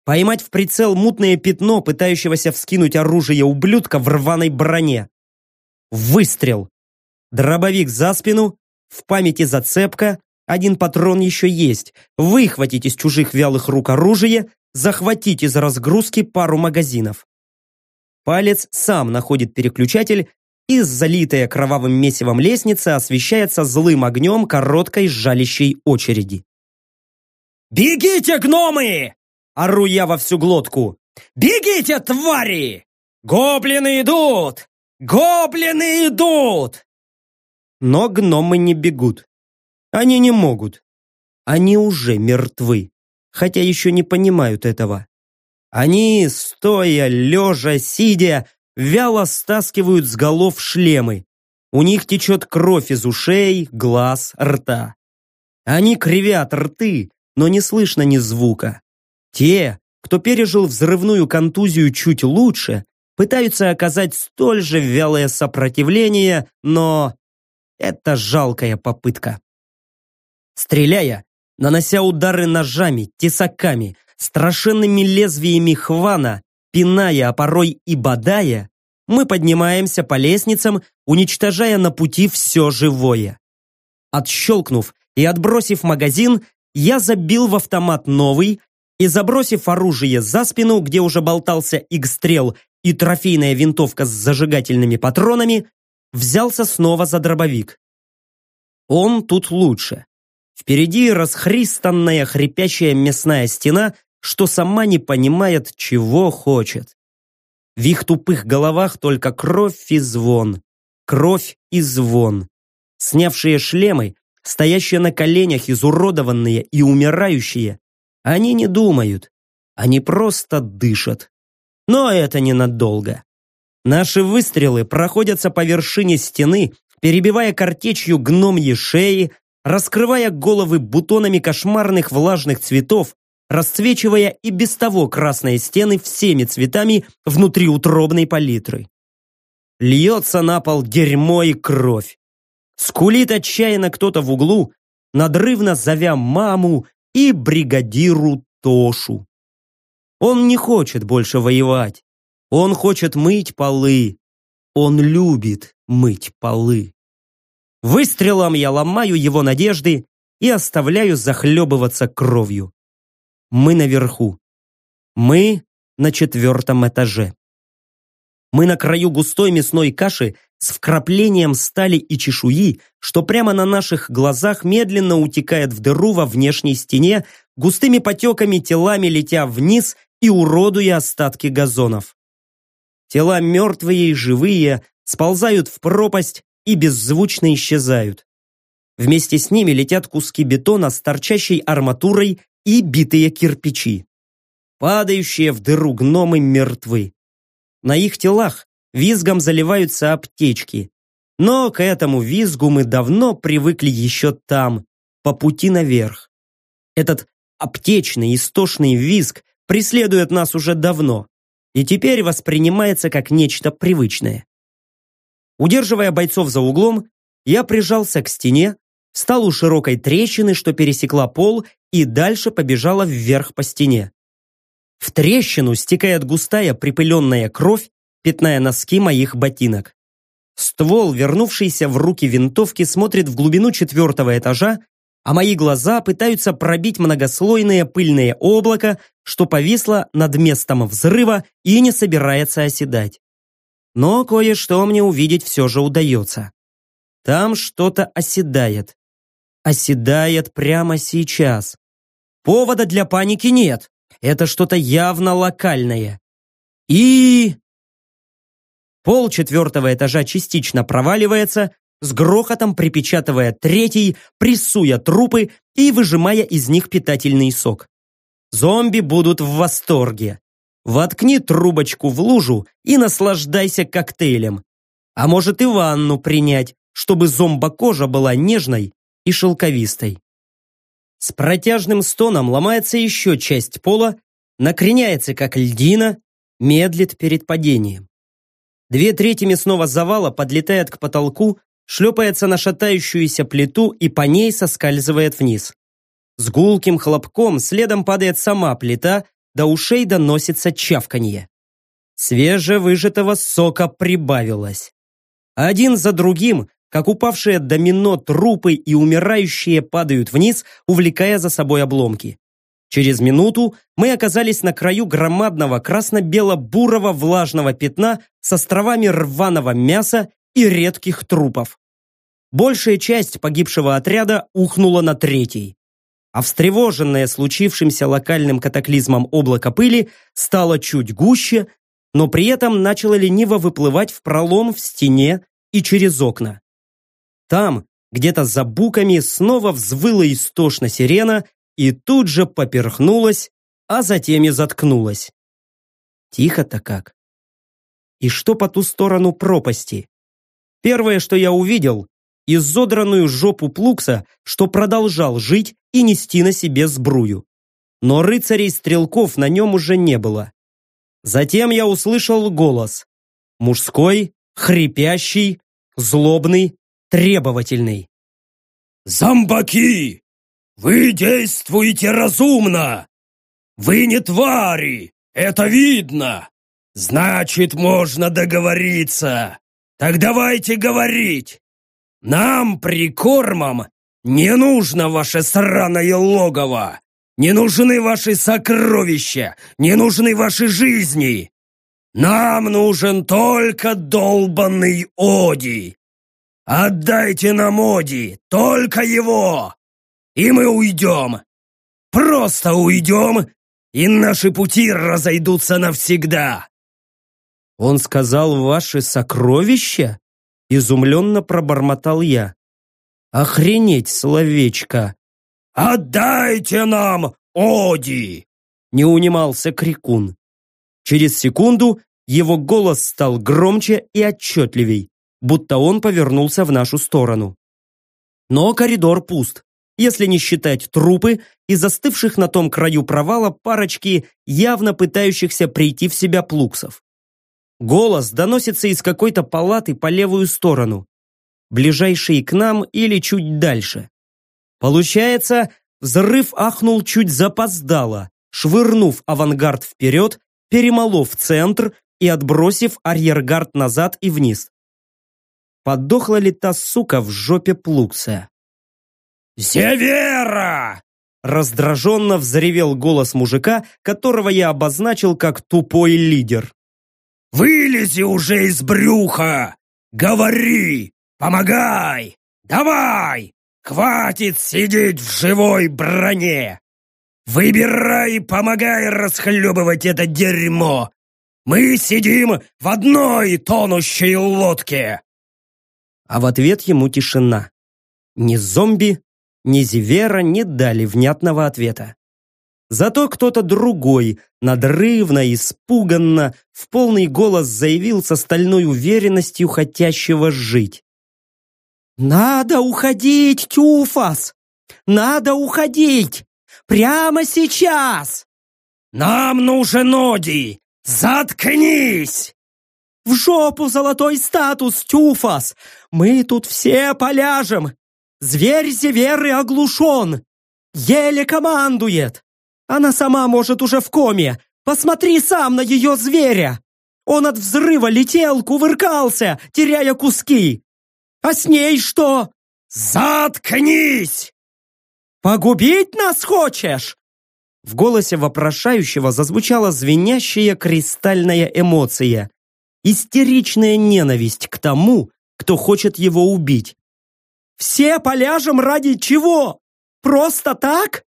Поймать в прицел мутное пятно, пытающегося вскинуть оружие ублюдка в рваной броне. Выстрел. Дробовик за спину, в памяти зацепка, один патрон еще есть. Выхватить из чужих вялых рук оружие, захватить из разгрузки пару магазинов. Палец сам находит переключатель, и залитая кровавым месивом лестница освещается злым огнем короткой жалящей очереди. «Бегите, гномы!» – ору я во всю глотку. «Бегите, твари! Гоблины идут! Гоблины идут!» Но гномы не бегут. Они не могут. Они уже мертвы, хотя еще не понимают этого. Они, стоя, лежа, сидя, вяло стаскивают с голов шлемы. У них течет кровь из ушей, глаз, рта. Они кривят рты, но не слышно ни звука. Те, кто пережил взрывную контузию чуть лучше, пытаются оказать столь же вялое сопротивление, но это жалкая попытка. Стреляя, нанося удары ножами, тесаками, страшенными лезвиями хвана, пиная, а порой и бодая, мы поднимаемся по лестницам, уничтожая на пути все живое. Отщелкнув и отбросив магазин, я забил в автомат новый и, забросив оружие за спину, где уже болтался игстрел и трофейная винтовка с зажигательными патронами, взялся снова за дробовик. Он тут лучше. Впереди расхристанная хрипящая мясная стена, что сама не понимает, чего хочет. В их тупых головах только кровь и звон. Кровь и звон. Снявшие шлемы, стоящие на коленях изуродованные и умирающие, они не думают. Они просто дышат. Но это ненадолго. Наши выстрелы проходятся по вершине стены, перебивая картечью гномьи шеи, раскрывая головы бутонами кошмарных влажных цветов, расцвечивая и без того красные стены всеми цветами внутриутробной палитры. Льется на пол дерьмо и кровь. Скулит отчаянно кто-то в углу, надрывно зовя маму и бригадиру Тошу. Он не хочет больше воевать. Он хочет мыть полы. Он любит мыть полы. Выстрелом я ломаю его надежды и оставляю захлебываться кровью. Мы наверху. Мы на четвертом этаже. Мы на краю густой мясной каши с вкраплением стали и чешуи, что прямо на наших глазах медленно утекает в дыру во внешней стене, густыми потеками телами летя вниз и уродуя остатки газонов. Тела мертвые и живые сползают в пропасть и беззвучно исчезают. Вместе с ними летят куски бетона с торчащей арматурой и битые кирпичи. Падающие в дыру гномы мертвы. На их телах визгом заливаются аптечки. Но к этому визгу мы давно привыкли еще там, по пути наверх. Этот аптечный истошный визг преследует нас уже давно и теперь воспринимается как нечто привычное. Удерживая бойцов за углом, я прижался к стене, встал у широкой трещины, что пересекла пол, и дальше побежала вверх по стене. В трещину стекает густая припыленная кровь, пятная носки моих ботинок. Ствол, вернувшийся в руки винтовки, смотрит в глубину четвертого этажа, а мои глаза пытаются пробить многослойное пыльное облако, что повисло над местом взрыва и не собирается оседать. Но кое-что мне увидеть все же удается. Там что-то оседает. оседает прямо сейчас. Повода для паники нет. Это что-то явно локальное. И... Пол четвертого этажа частично проваливается, с грохотом припечатывая третий, прессуя трупы и выжимая из них питательный сок. Зомби будут в восторге. Воткни трубочку в лужу и наслаждайся коктейлем. А может и ванну принять, чтобы зомбокожа была нежной и шелковистой. С протяжным стоном ломается еще часть пола, накреняется как льдина, медлит перед падением. Две трети мясного завала подлетает к потолку, шлепается на шатающуюся плиту и по ней соскальзывает вниз. С гулким хлопком следом падает сама плита, до ушей доносится чавканье. Свежевыжатого сока прибавилось. Один за другим, как упавшие домино трупы и умирающие падают вниз, увлекая за собой обломки. Через минуту мы оказались на краю громадного красно-бело-бурого влажного пятна с островами рваного мяса и редких трупов. Большая часть погибшего отряда ухнула на третий. А встревоженное случившимся локальным катаклизмом облако пыли стало чуть гуще, но при этом начало лениво выплывать в пролом в стене и через окна. Там, где-то за буками, снова взвыла истошно сирена и тут же поперхнулась, а затем и заткнулась. Тихо-то как. И что по ту сторону пропасти? Первое, что я увидел, изодранную жопу Плукса, что продолжал жить и нести на себе сбрую. Но рыцарей-стрелков на нем уже не было. Затем я услышал голос. Мужской, хрипящий, злобный, требовательный. «Зомбаки! Вы действуете разумно! Вы не твари! Это видно! Значит, можно договориться! Так давайте говорить! Нам, прикормом, не нужно ваше сраное логово! Не нужны ваши сокровища! Не нужны ваши жизни! Нам нужен только долбанный Оди! Отдайте нам Оди, только его! И мы уйдем! Просто уйдем, и наши пути разойдутся навсегда!» «Он сказал, ваши сокровища?» Изумленно пробормотал я. «Охренеть словечко!» «Отдайте нам Оди!» Не унимался Крикун. Через секунду его голос стал громче и отчетливей, будто он повернулся в нашу сторону. Но коридор пуст, если не считать трупы и застывших на том краю провала парочки явно пытающихся прийти в себя плуксов. Голос доносится из какой-то палаты по левую сторону, ближайшей к нам или чуть дальше. Получается, взрыв ахнул чуть запоздало, швырнув авангард вперед, перемолов центр и отбросив арьергард назад и вниз. Подохла ли та сука в жопе Плукса? «Севера!» Раздраженно взревел голос мужика, которого я обозначил как тупой лидер. Вылези уже из брюха! Говори! Помогай! Давай! Хватит сидеть в живой броне! Выбирай и помогай расхлебывать это дерьмо! Мы сидим в одной тонущей лодке!» А в ответ ему тишина. Ни зомби, ни Зивера не дали внятного ответа. Зато кто-то другой, надрывно, испуганно, в полный голос заявил со стальной уверенностью хотящего жить. «Надо уходить, Тюфас! Надо уходить! Прямо сейчас!» «Нам нужен Оди! Заткнись!» «В жопу золотой статус, Тюфас! Мы тут все поляжем! Зверь Зеверы оглушен! Еле командует! Она сама, может, уже в коме. Посмотри сам на ее зверя. Он от взрыва летел, кувыркался, теряя куски. А с ней что? Заткнись! Погубить нас хочешь? В голосе вопрошающего зазвучала звенящая кристальная эмоция. Истеричная ненависть к тому, кто хочет его убить. Все поляжем ради чего? Просто так?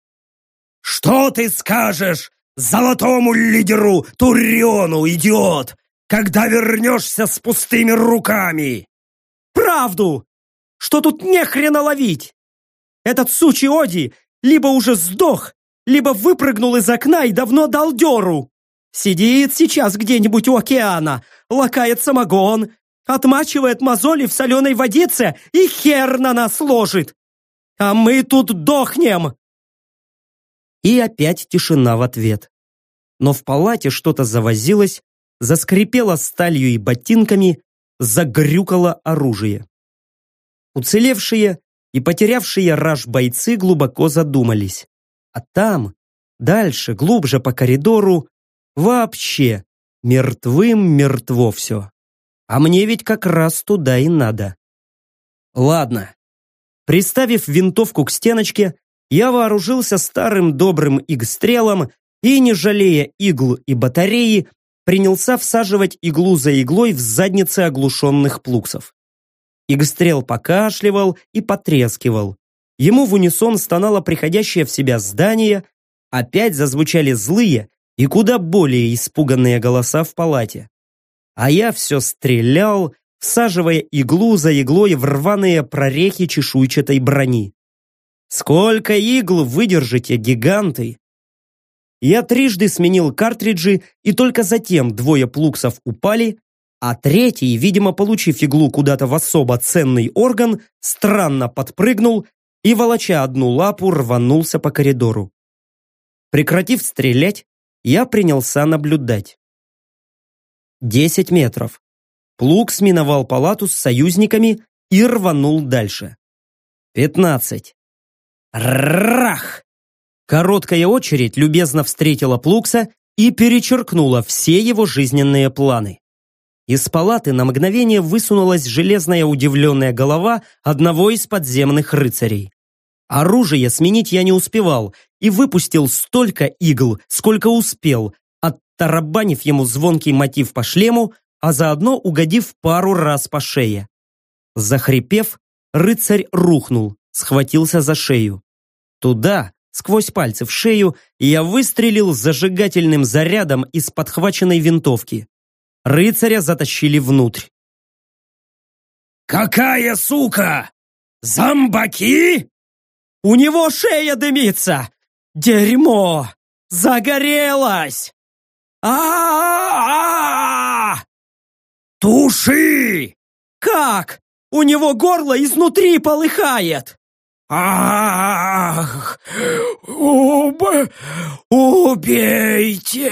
Что ты скажешь золотому лидеру Туриону, идиот, когда вернешься с пустыми руками? Правду! Что тут не хрена ловить? Этот сучий Оди либо уже сдох, либо выпрыгнул из окна и давно дал дёру. Сидит сейчас где-нибудь у океана, лакает самогон, отмачивает мозоли в соленой водице и хер на нас ложит. А мы тут дохнем. И опять тишина в ответ. Но в палате что-то завозилось, заскрипело сталью и ботинками, загрюкало оружие. Уцелевшие и потерявшие раж бойцы глубоко задумались. А там, дальше, глубже по коридору, вообще мертвым мертво все. А мне ведь как раз туда и надо. Ладно. Приставив винтовку к стеночке, я вооружился старым добрым игстрелом и, не жалея игл и батареи, принялся всаживать иглу за иглой в задницы оглушенных плуксов. Игстрел покашливал и потрескивал. Ему в унисон стонало приходящее в себя здание, опять зазвучали злые и куда более испуганные голоса в палате. А я все стрелял, всаживая иглу за иглой в рваные прорехи чешуйчатой брони. Сколько игл выдержите, гиганты? Я трижды сменил картриджи, и только затем двое плуксов упали, а третий, видимо, получив иглу куда-то в особо ценный орган, странно подпрыгнул и, волоча одну лапу, рванулся по коридору. Прекратив стрелять, я принялся наблюдать. Десять метров. Плуг сминовал палату с союзниками и рванул дальше. Пятнадцать. Рах! Короткая очередь любезно встретила Плукса и перечеркнула все его жизненные планы. Из палаты на мгновение высунулась железная удивленная голова одного из подземных рыцарей. Оружие сменить я не успевал и выпустил столько игл, сколько успел, оттарабанив ему звонкий мотив по шлему, а заодно угодив пару раз по шее. Захрипев, рыцарь рухнул, схватился за шею. Туда, сквозь пальцы в шею, я выстрелил зажигательным зарядом из подхваченной винтовки. Рыцаря затащили внутрь. «Какая сука! Зомбаки?» «У него шея дымится! Дерьмо! Загорелась!» а, -а, -а, -а Туши! Как? У него горло изнутри полыхает! Ах! Уб... Убейте!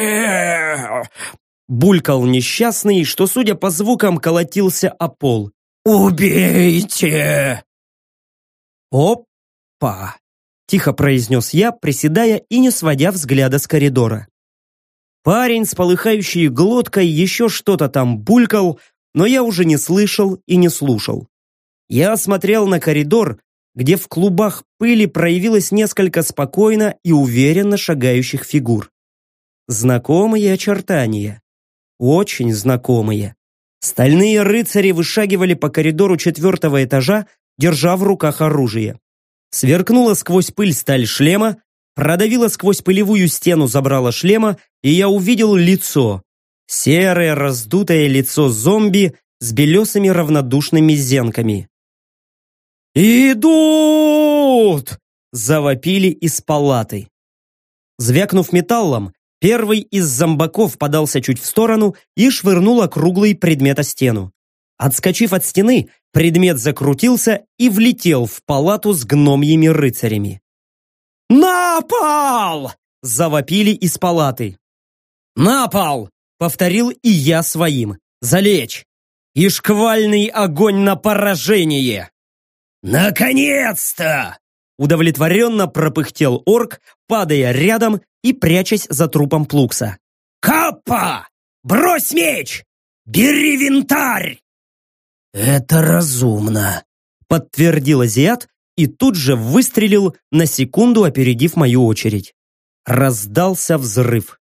Булькал несчастный, что, судя по звукам, колотился о пол. «Убейте!» «Опа!» – тихо произнес я, приседая и не сводя взгляда с коридора. Парень с полыхающей глоткой еще что-то там булькал, но я уже не слышал и не слушал. Я смотрел на коридор, где в клубах пыли проявилось несколько спокойно и уверенно шагающих фигур. Знакомые очертания. Очень знакомые. Стальные рыцари вышагивали по коридору четвертого этажа, держа в руках оружие. Сверкнула сквозь пыль сталь шлема, продавила сквозь пылевую стену забрала шлема, и я увидел лицо. Серое раздутое лицо зомби с белесыми равнодушными зенками. «Идут!» – завопили из палаты. Звякнув металлом, первый из зомбаков подался чуть в сторону и швырнул округлый предмет о стену. Отскочив от стены, предмет закрутился и влетел в палату с гномьими рыцарями. «На пол!» – завопили из палаты. «На пол!» – повторил и я своим. «Залечь! И шквальный огонь на поражение!» «Наконец-то!» Удовлетворенно пропыхтел орк, падая рядом и прячась за трупом Плукса. «Каппа! Брось меч! Бери винтарь!» «Это разумно», — подтвердил азиат и тут же выстрелил, на секунду опередив мою очередь. Раздался взрыв.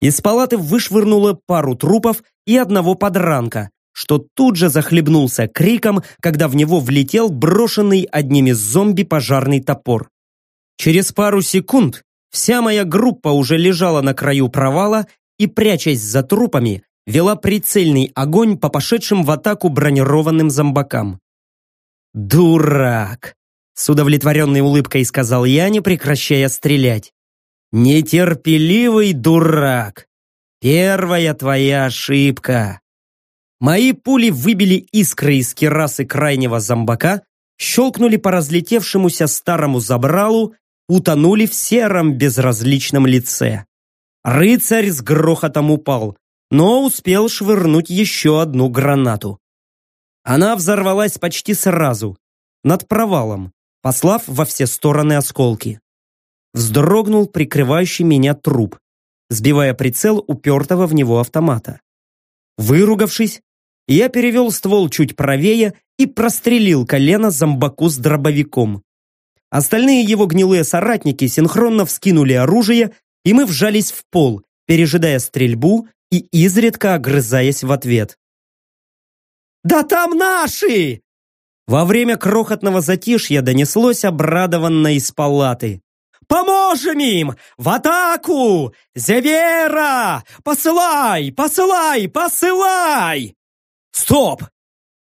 Из палаты вышвырнуло пару трупов и одного подранка, что тут же захлебнулся криком, когда в него влетел брошенный одним из зомби пожарный топор. Через пару секунд вся моя группа уже лежала на краю провала и, прячась за трупами, вела прицельный огонь по пошедшим в атаку бронированным зомбакам. «Дурак!» — с удовлетворенной улыбкой сказал я, не прекращая стрелять. «Нетерпеливый дурак! Первая твоя ошибка!» Мои пули выбили искры из керасы крайнего зомбака, щелкнули по разлетевшемуся старому забралу, утонули в сером безразличном лице. Рыцарь с грохотом упал, но успел швырнуть еще одну гранату. Она взорвалась почти сразу, над провалом, послав во все стороны осколки. Вздрогнул прикрывающий меня труп, сбивая прицел упертого в него автомата. Выругавшись, я перевел ствол чуть правее и прострелил колено зомбаку с дробовиком. Остальные его гнилые соратники синхронно вскинули оружие, и мы вжались в пол, пережидая стрельбу и изредка огрызаясь в ответ. «Да там наши!» Во время крохотного затишья донеслось обрадованно из палаты. «Поможем им! В атаку! Зевера! Посылай! Посылай! Посылай!» «Стоп!»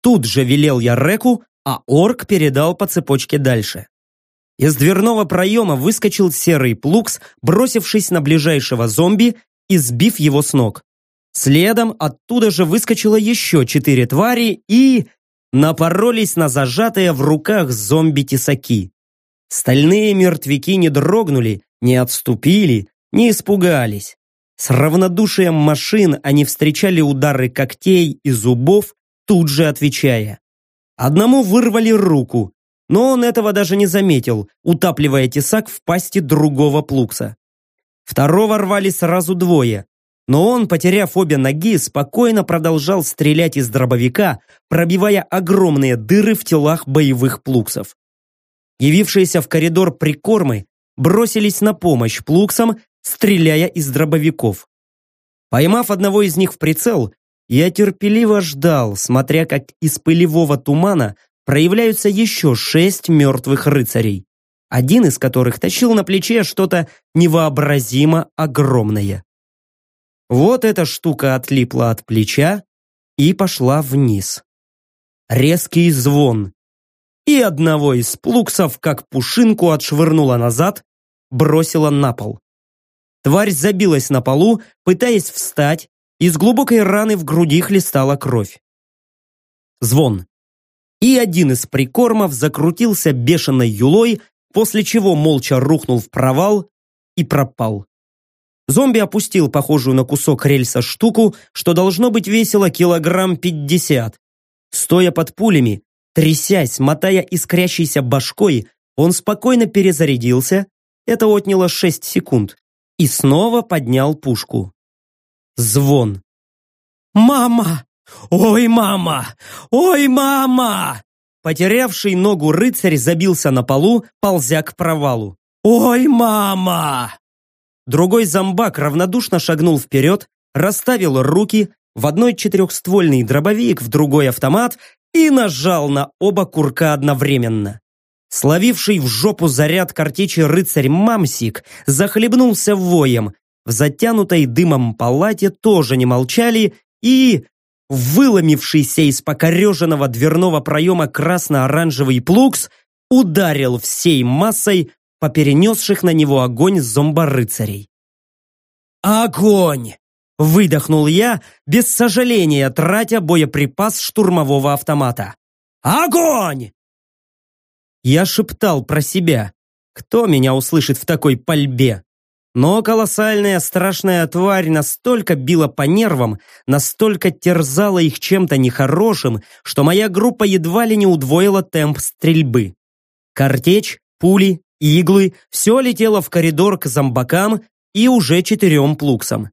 Тут же велел я Реку, а орк передал по цепочке дальше. Из дверного проема выскочил серый плукс, бросившись на ближайшего зомби и сбив его с ног. Следом оттуда же выскочило еще четыре твари и... напоролись на зажатые в руках зомби-тесаки. Стальные мертвяки не дрогнули, не отступили, не испугались. С равнодушием машин они встречали удары когтей и зубов, тут же отвечая. Одному вырвали руку, но он этого даже не заметил, утапливая тесак в пасти другого плукса. Второго рвали сразу двое, но он, потеряв обе ноги, спокойно продолжал стрелять из дробовика, пробивая огромные дыры в телах боевых плуксов. Явившиеся в коридор прикормы бросились на помощь плуксам, стреляя из дробовиков. Поймав одного из них в прицел, я терпеливо ждал, смотря как из пылевого тумана проявляются еще шесть мертвых рыцарей, один из которых тащил на плече что-то невообразимо огромное. Вот эта штука отлипла от плеча и пошла вниз. Резкий звон. И одного из плуксов, как пушинку, отшвырнула назад, бросила на пол. Тварь забилась на полу, пытаясь встать, из глубокой раны в груди хлестала кровь. Звон. И один из прикормов закрутился бешеной юлой, после чего молча рухнул в провал и пропал. Зомби опустил похожую на кусок рельса штуку, что должно быть весило килограмм пятьдесят. Стоя под пулями, трясясь, мотая искрящейся башкой, он спокойно перезарядился, это отняло шесть секунд, и снова поднял пушку. Звон. «Мама! Ой, мама! Ой, мама!» Потерявший ногу рыцарь забился на полу, ползя к провалу. «Ой, мама!» Другой зомбак равнодушно шагнул вперед, расставил руки, в одной четырехствольный дробовик, в другой автомат и нажал на оба курка одновременно. Словивший в жопу заряд картечи рыцарь Мамсик захлебнулся воем. В затянутой дымом палате тоже не молчали и... Выломившийся из покореженного дверного проема красно-оранжевый плукс ударил всей массой по перенесших на него огонь зомборыцарей. «Огонь!» – выдохнул я, без сожаления тратя боеприпас штурмового автомата. «Огонь!» Я шептал про себя. Кто меня услышит в такой пальбе? Но колоссальная страшная тварь настолько била по нервам, настолько терзала их чем-то нехорошим, что моя группа едва ли не удвоила темп стрельбы. Картечь, пули, иглы, все летело в коридор к зомбакам и уже четырем плуксам.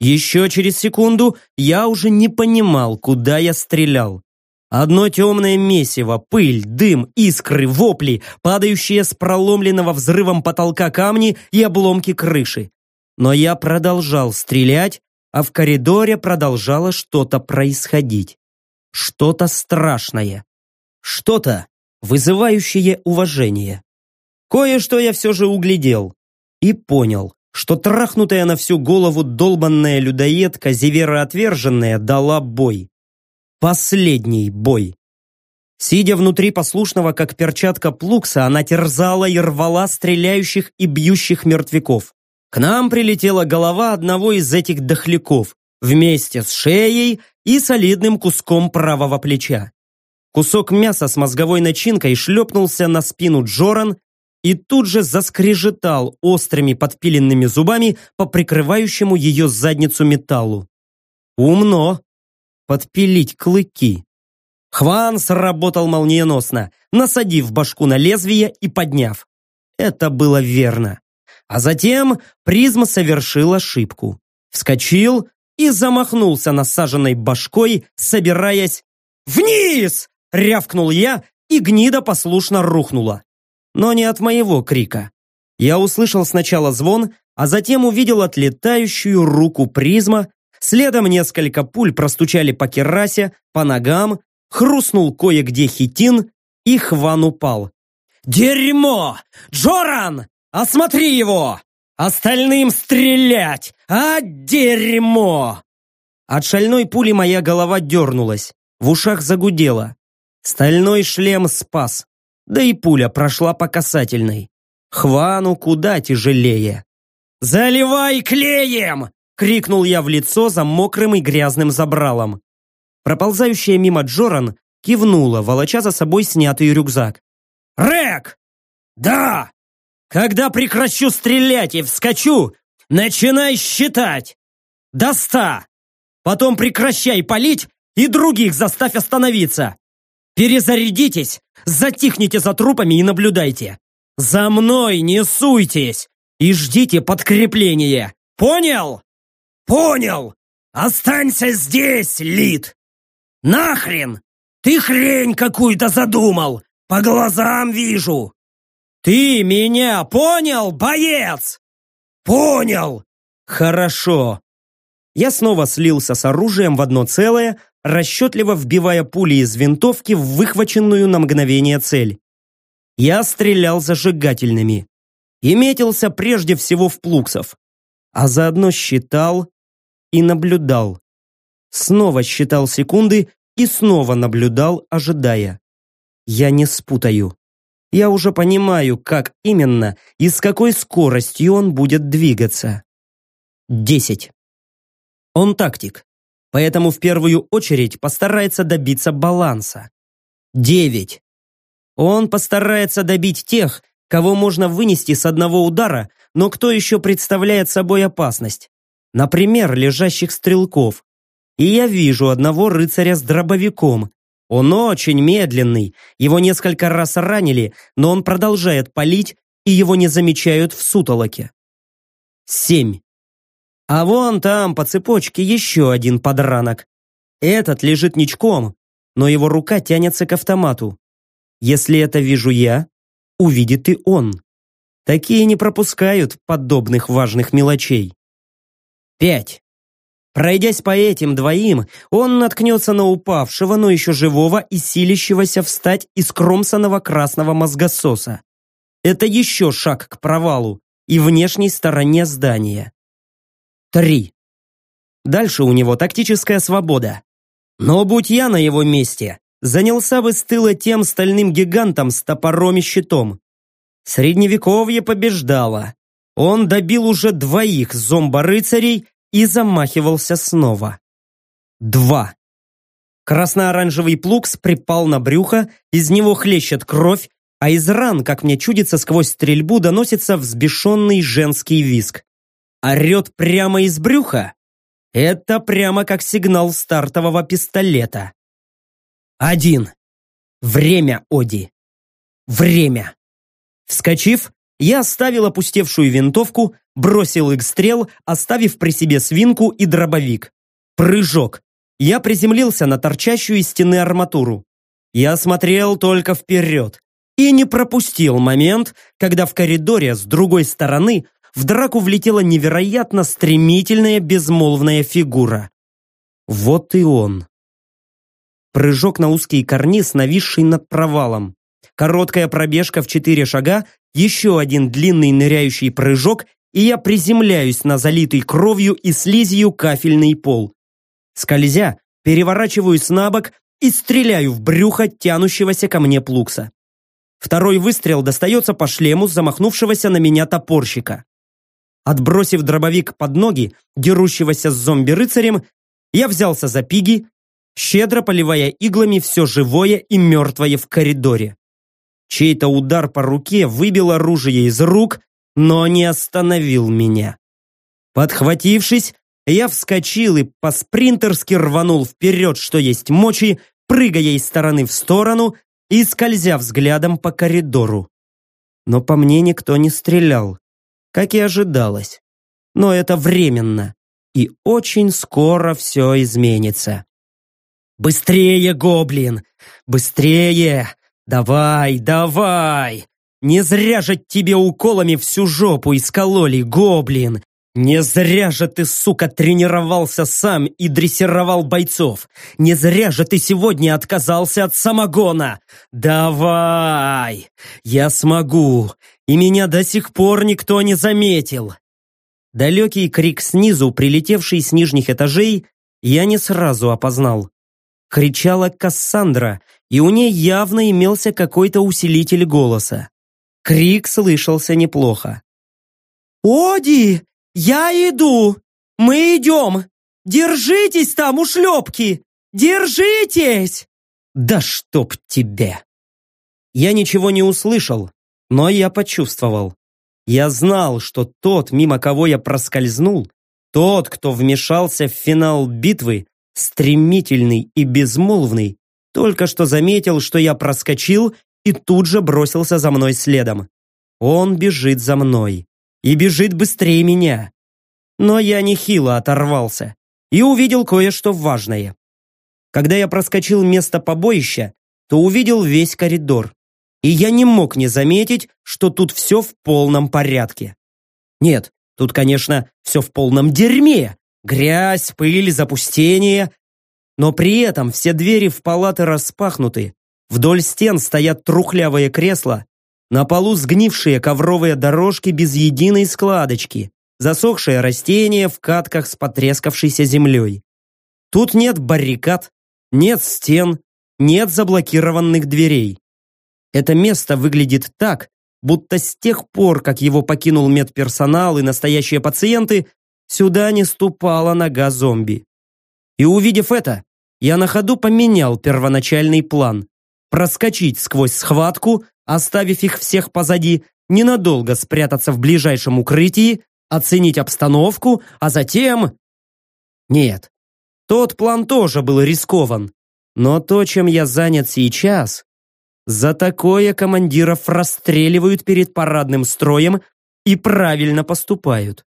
Еще через секунду я уже не понимал, куда я стрелял. Одно темное месиво, пыль, дым, искры, вопли, падающие с проломленного взрывом потолка камни и обломки крыши. Но я продолжал стрелять, а в коридоре продолжало что-то происходить. что-то страшное. Что-то, вызывающее уважение. Кое-что я все же углядел и понял, что трахнутая на всю голову долбанная людоедка Зевера Отверженная дала бой. Последний бой. Сидя внутри послушного, как перчатка плукса, она терзала и рвала стреляющих и бьющих мертвяков. К нам прилетела голова одного из этих дохляков, вместе с шеей и солидным куском правого плеча. Кусок мяса с мозговой начинкой шлепнулся на спину Джоран и тут же заскрежетал острыми подпиленными зубами по прикрывающему ее задницу металлу. Умно. Подпилить клыки. Хван сработал молниеносно, насадив башку на лезвие и подняв. Это было верно. А затем призма совершил ошибку. Вскочил и замахнулся насаженной башкой, собираясь «Вниз!» — рявкнул я, и гнида послушно рухнула. Но не от моего крика. Я услышал сначала звон, а затем увидел отлетающую руку призма, следом несколько пуль простучали по керасе, по ногам, хрустнул кое-где хитин, и Хван упал. «Дерьмо! Джоран! Осмотри его! Остальным стрелять! А, дерьмо!» От шальной пули моя голова дернулась, в ушах загудела. Стальной шлем спас, да и пуля прошла по касательной. Хвану куда тяжелее. «Заливай клеем!» — крикнул я в лицо за мокрым и грязным забралом. Проползающая мимо Джоран кивнула, волоча за собой снятый рюкзак. «Рэк!» «Да!» «Когда прекращу стрелять и вскочу, начинай считать! До ста! Потом прекращай палить и других заставь остановиться! Перезарядитесь, затихните за трупами и наблюдайте! За мной не суйтесь и ждите подкрепления! Понял?» «Понял! Останься здесь, Лид!» «Нахрен! Ты хрень какую-то задумал! По глазам вижу!» «Ты меня понял, боец?» «Понял!» «Хорошо!» Я снова слился с оружием в одно целое, расчетливо вбивая пули из винтовки в выхваченную на мгновение цель. Я стрелял зажигательными и метился прежде всего в плуксов, а заодно считал и наблюдал. Снова считал секунды и снова наблюдал, ожидая. Я не спутаю. Я уже понимаю, как именно и с какой скоростью он будет двигаться. Десять. Он тактик, поэтому в первую очередь постарается добиться баланса. Девять. Он постарается добить тех, кого можно вынести с одного удара, но кто еще представляет собой опасность. Например, лежащих стрелков. И я вижу одного рыцаря с дробовиком. Он очень медленный, его несколько раз ранили, но он продолжает палить, и его не замечают в сутолоке. Семь. А вон там по цепочке еще один подранок. Этот лежит ничком, но его рука тянется к автомату. Если это вижу я, увидит и он. Такие не пропускают подобных важных мелочей. Пять. Пройдясь по этим двоим, он наткнется на упавшего, но еще живого и силящегося встать из кромсаного красного мозгососа. Это еще шаг к провалу и внешней стороне здания. Три. Дальше у него тактическая свобода. Но будь я на его месте, занялся бы с тыла тем стальным гигантом с топором и щитом. Средневековье побеждало. Он добил уже двоих зомбо-рыцарей и замахивался снова. Два. Красно-оранжевый плукс припал на брюхо, из него хлещет кровь, а из ран, как мне чудится, сквозь стрельбу доносится взбешенный женский виск. Орет прямо из брюха? Это прямо как сигнал стартового пистолета. Один. Время, Оди. Время. Вскочив, я оставил опустевшую винтовку, бросил их оставив при себе свинку и дробовик. Прыжок. Я приземлился на торчащую из стены арматуру. Я смотрел только вперед и не пропустил момент, когда в коридоре с другой стороны в драку влетела невероятно стремительная безмолвная фигура. Вот и он. Прыжок на узкий карниз, нависший над провалом. Короткая пробежка в четыре шага, еще один длинный ныряющий прыжок, и я приземляюсь на залитый кровью и слизью кафельный пол. Скользя, переворачиваюсь на бок и стреляю в брюхо тянущегося ко мне плукса. Второй выстрел достается по шлему замахнувшегося на меня топорщика. Отбросив дробовик под ноги, дерущегося с зомби-рыцарем, я взялся за пиги, щедро поливая иглами все живое и мертвое в коридоре. Чей-то удар по руке выбил оружие из рук, но не остановил меня. Подхватившись, я вскочил и по-спринтерски рванул вперед, что есть мочи, прыгая из стороны в сторону и скользя взглядом по коридору. Но по мне никто не стрелял, как и ожидалось. Но это временно, и очень скоро все изменится. «Быстрее, гоблин! Быстрее! Давай, давай! Не зря же тебе уколами всю жопу искололи, гоблин! Не зря же ты, сука, тренировался сам и дрессировал бойцов. Не зря же ты сегодня отказался от самогона. Давай! Я смогу, и меня до сих пор никто не заметил. Далекий крик снизу, прилетевший с нижних этажей, я не сразу опознал. Кричала Кассандра, и у ней явно имелся какой-то усилитель голоса. Крик слышался неплохо. «Оди!» «Я иду! Мы идем! Держитесь там, ушлепки! Держитесь!» «Да чтоб тебе!» Я ничего не услышал, но я почувствовал. Я знал, что тот, мимо кого я проскользнул, тот, кто вмешался в финал битвы, стремительный и безмолвный, только что заметил, что я проскочил и тут же бросился за мной следом. Он бежит за мной и бежит быстрее меня. Но я нехило оторвался и увидел кое-что важное. Когда я проскочил место побоища, то увидел весь коридор. И я не мог не заметить, что тут все в полном порядке. Нет, тут, конечно, все в полном дерьме. Грязь, пыль, запустение. Но при этом все двери в палаты распахнуты. Вдоль стен стоят трухлявые кресла, на полу сгнившие ковровые дорожки без единой складочки, засохшие растения в катках с потрескавшейся землей. Тут нет баррикад, нет стен, нет заблокированных дверей. Это место выглядит так, будто с тех пор, как его покинул медперсонал и настоящие пациенты, сюда не ступала нога зомби. И увидев это, я на ходу поменял первоначальный план проскочить сквозь схватку, оставив их всех позади, ненадолго спрятаться в ближайшем укрытии, оценить обстановку, а затем... Нет, тот план тоже был рискован. Но то, чем я занят сейчас, за такое командиров расстреливают перед парадным строем и правильно поступают.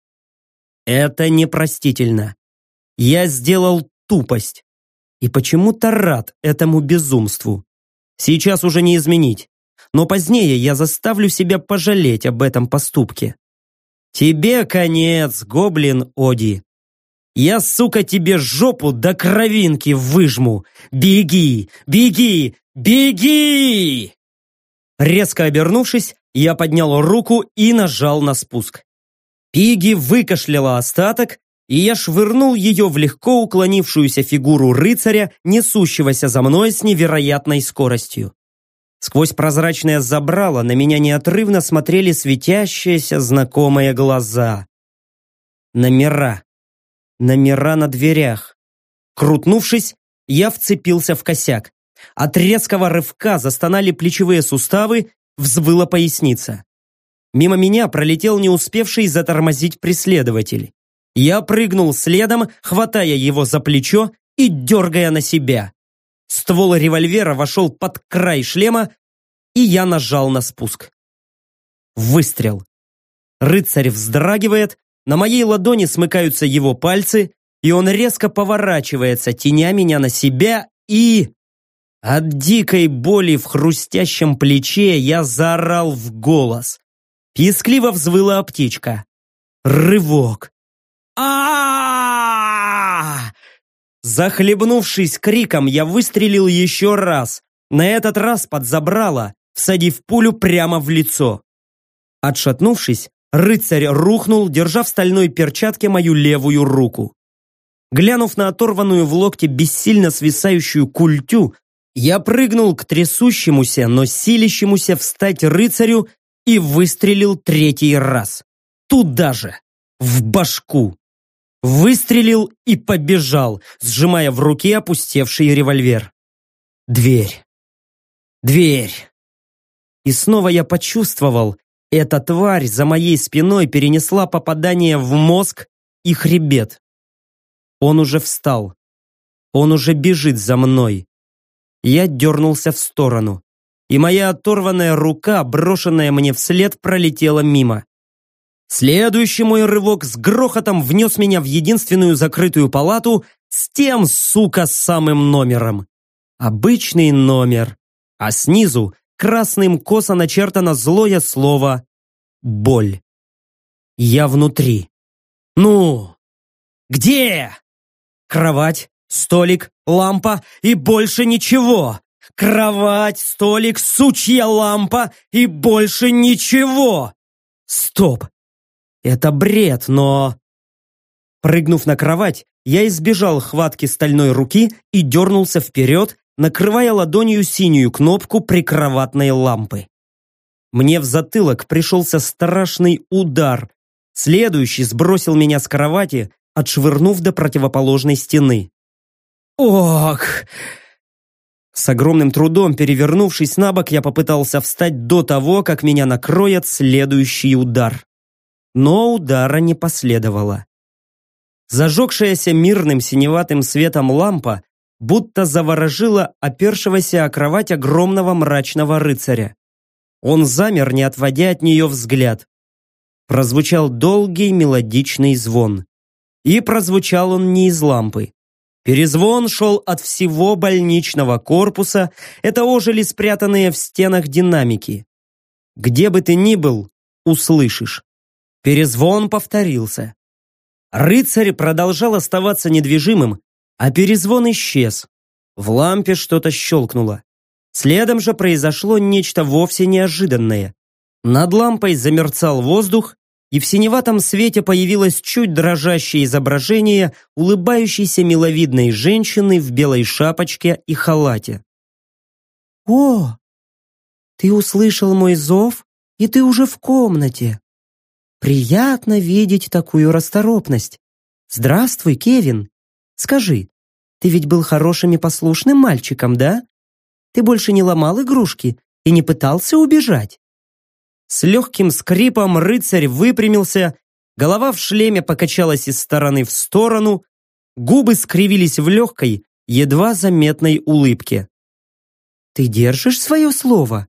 Это непростительно. Я сделал тупость. И почему-то рад этому безумству. Сейчас уже не изменить. Но позднее я заставлю себя пожалеть об этом поступке. Тебе конец, гоблин Оди. Я, сука, тебе жопу до кровинки выжму. Беги, беги, беги! Резко обернувшись, я поднял руку и нажал на спуск. Пиги выкашляла остаток, и я швырнул ее в легко уклонившуюся фигуру рыцаря, несущегося за мной с невероятной скоростью. Сквозь прозрачное забрало на меня неотрывно смотрели светящиеся знакомые глаза. Номера. Номера на дверях. Крутнувшись, я вцепился в косяк. От резкого рывка застонали плечевые суставы, взвыла поясница. Мимо меня пролетел не успевший затормозить преследователь. Я прыгнул следом, хватая его за плечо и дергая на себя. Ствол револьвера вошел под край шлема, и я нажал на спуск. Выстрел. Рыцарь вздрагивает, на моей ладони смыкаются его пальцы, и он резко поворачивается, теня меня на себя, и... От дикой боли в хрустящем плече я заорал в голос. Пискливо взвыла птичка. Рывок а Захлебнувшись криком, я выстрелил еще раз, на этот раз под всадив пулю прямо в лицо. Отшатнувшись, рыцарь рухнул, держа в стальной перчатке мою левую руку. Глянув на оторванную в локте бессильно свисающую культю, я прыгнул к трясущемуся, но силящемуся встать рыцарю и выстрелил третий раз. Туда же, в башку. Выстрелил и побежал, сжимая в руке опустевший револьвер. Дверь. Дверь. И снова я почувствовал, эта тварь за моей спиной перенесла попадание в мозг и хребет. Он уже встал. Он уже бежит за мной. Я дернулся в сторону, и моя оторванная рука, брошенная мне вслед, пролетела мимо. Следующий мой рывок с грохотом внес меня в единственную закрытую палату с тем, сука, самым номером. Обычный номер. А снизу красным косо начертано злое слово «боль». Я внутри. Ну, где? Кровать, столик, лампа и больше ничего. Кровать, столик, сучья лампа и больше ничего. Стоп. Это бред, но... Прыгнув на кровать, я избежал хватки стальной руки и дернулся вперед, накрывая ладонью синюю кнопку прикроватной лампы. Мне в затылок пришелся страшный удар. Следующий сбросил меня с кровати, отшвырнув до противоположной стены. Ох! С огромным трудом перевернувшись на бок, я попытался встать до того, как меня накроет следующий удар. Но удара не последовало. Зажегшаяся мирным синеватым светом лампа будто заворожила опершегося о кровать огромного мрачного рыцаря. Он замер, не отводя от нее взгляд. Прозвучал долгий мелодичный звон. И прозвучал он не из лампы. Перезвон шел от всего больничного корпуса, это ожили спрятанные в стенах динамики. Где бы ты ни был, услышишь. Перезвон повторился. Рыцарь продолжал оставаться недвижимым, а перезвон исчез. В лампе что-то щелкнуло. Следом же произошло нечто вовсе неожиданное. Над лампой замерцал воздух, и в синеватом свете появилось чуть дрожащее изображение улыбающейся миловидной женщины в белой шапочке и халате. «О, ты услышал мой зов, и ты уже в комнате. Приятно видеть такую расторопность. Здравствуй, Кевин. Скажи, ты ведь был хорошим и послушным мальчиком, да? Ты больше не ломал игрушки и не пытался убежать?» С легким скрипом рыцарь выпрямился, голова в шлеме покачалась из стороны в сторону, губы скривились в легкой, едва заметной улыбке. «Ты держишь свое слово?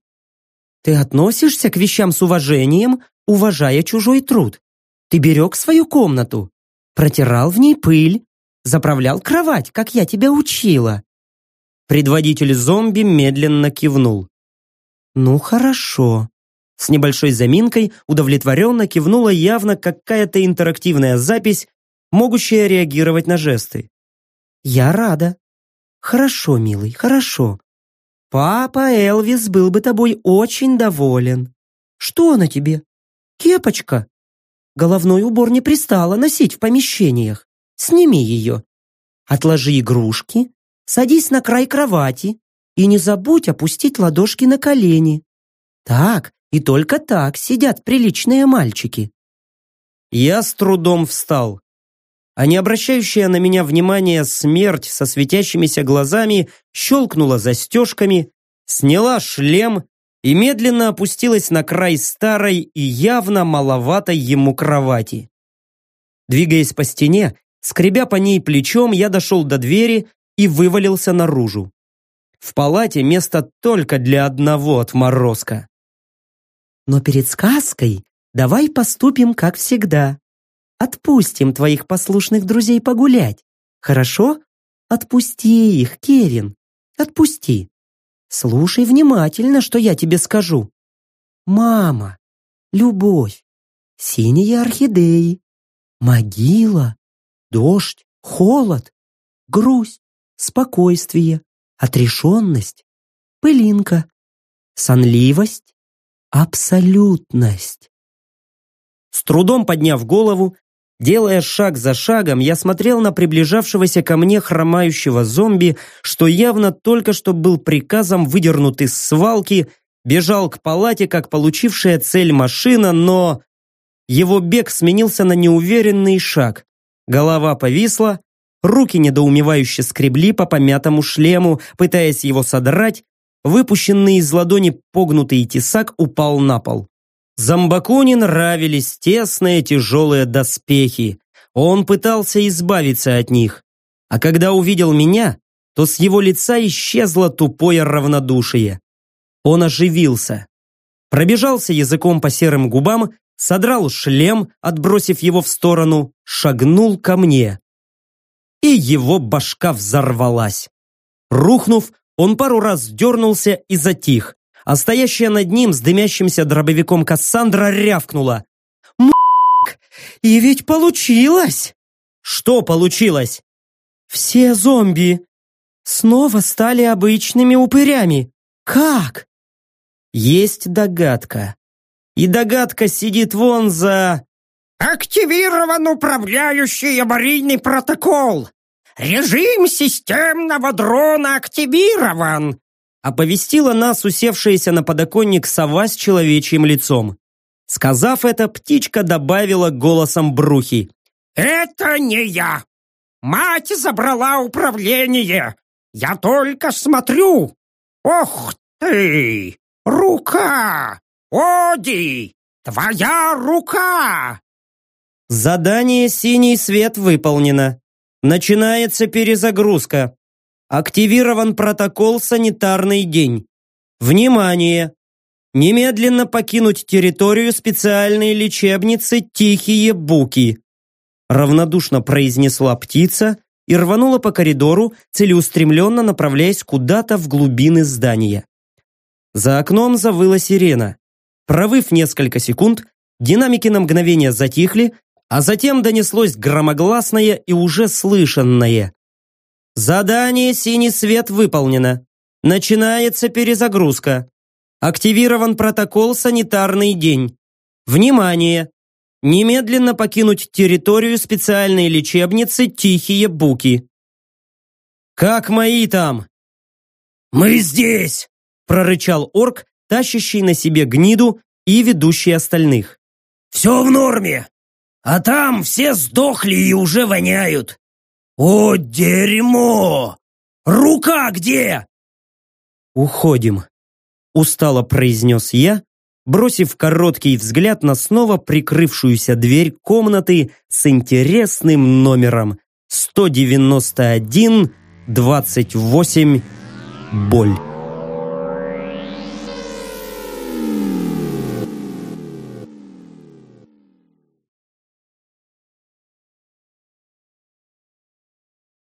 Ты относишься к вещам с уважением, уважая чужой труд. Ты берег свою комнату, протирал в ней пыль, заправлял кровать, как я тебя учила». Предводитель зомби медленно кивнул. «Ну хорошо». С небольшой заминкой удовлетворенно кивнула явно какая-то интерактивная запись, могущая реагировать на жесты. «Я рада. Хорошо, милый, хорошо. Папа Элвис был бы тобой очень доволен. Что на тебе? Кепочка? Головной убор не пристало носить в помещениях. Сними ее. Отложи игрушки, садись на край кровати и не забудь опустить ладошки на колени. Так, и только так сидят приличные мальчики. Я с трудом встал. А не обращающая на меня внимания смерть со светящимися глазами щелкнула застежками, сняла шлем и медленно опустилась на край старой и явно маловатой ему кровати. Двигаясь по стене, Скребя по ней плечом, я дошел до двери и вывалился наружу. В палате место только для одного отморозка. Но перед сказкой давай поступим как всегда. Отпустим твоих послушных друзей погулять. Хорошо? Отпусти их, Кевин. Отпусти. Слушай внимательно, что я тебе скажу. Мама, любовь, синие орхидеи, могила, дождь, холод, грусть, спокойствие, отрешенность, пылинка, сонливость, абсолютность. С трудом подняв голову, делая шаг за шагом, я смотрел на приближавшегося ко мне хромающего зомби, что явно только что был приказом выдернут из свалки, бежал к палате, как получившая цель машина, но... Его бег сменился на неуверенный шаг. Голова повисла, руки недоумевающе скребли по помятому шлему, пытаясь его содрать, выпущенный из ладони погнутый тесак упал на пол. Зомбаку не нравились тесные тяжелые доспехи. Он пытался избавиться от них. А когда увидел меня, то с его лица исчезло тупое равнодушие. Он оживился. Пробежался языком по серым губам, содрал шлем, отбросив его в сторону, шагнул ко мне. И его башка взорвалась. Рухнув, он пару раз дернулся и затих, а стоящая над ним с дымящимся дробовиком Кассандра рявкнула. «М***к! И ведь получилось!» «Что получилось?» «Все зомби снова стали обычными упырями. Как?» Есть догадка. И догадка сидит вон за... «Активирован управляющий аварийный протокол! Режим системного дрона активирован!» Оповестила нас усевшаяся на подоконник сова с человечьим лицом. Сказав это, птичка добавила голосом брухи. «Это не я! Мать забрала управление! Я только смотрю! Ох ты! Рука! Оди! Твоя рука!» Задание «Синий свет» выполнено. Начинается перезагрузка. Активирован протокол «Санитарный день». Внимание! Немедленно покинуть территорию специальной лечебницы «Тихие буки». Равнодушно произнесла птица и рванула по коридору, целеустремленно направляясь куда-то в глубины здания. За окном завыла сирена. Провыв несколько секунд, динамики на мгновение затихли, а затем донеслось громогласное и уже слышанное. Задание «Синий свет» выполнено. Начинается перезагрузка. Активирован протокол «Санитарный день». Внимание! Немедленно покинуть территорию специальной лечебницы «Тихие буки». «Как мои там?» «Мы здесь!» прорычал орк, тащащий на себе гниду и ведущий остальных. «Все в норме! А там все сдохли и уже воняют! О, дерьмо! Рука где?» «Уходим», — устало произнес я, бросив короткий взгляд на снова прикрывшуюся дверь комнаты с интересным номером 191 28 боль.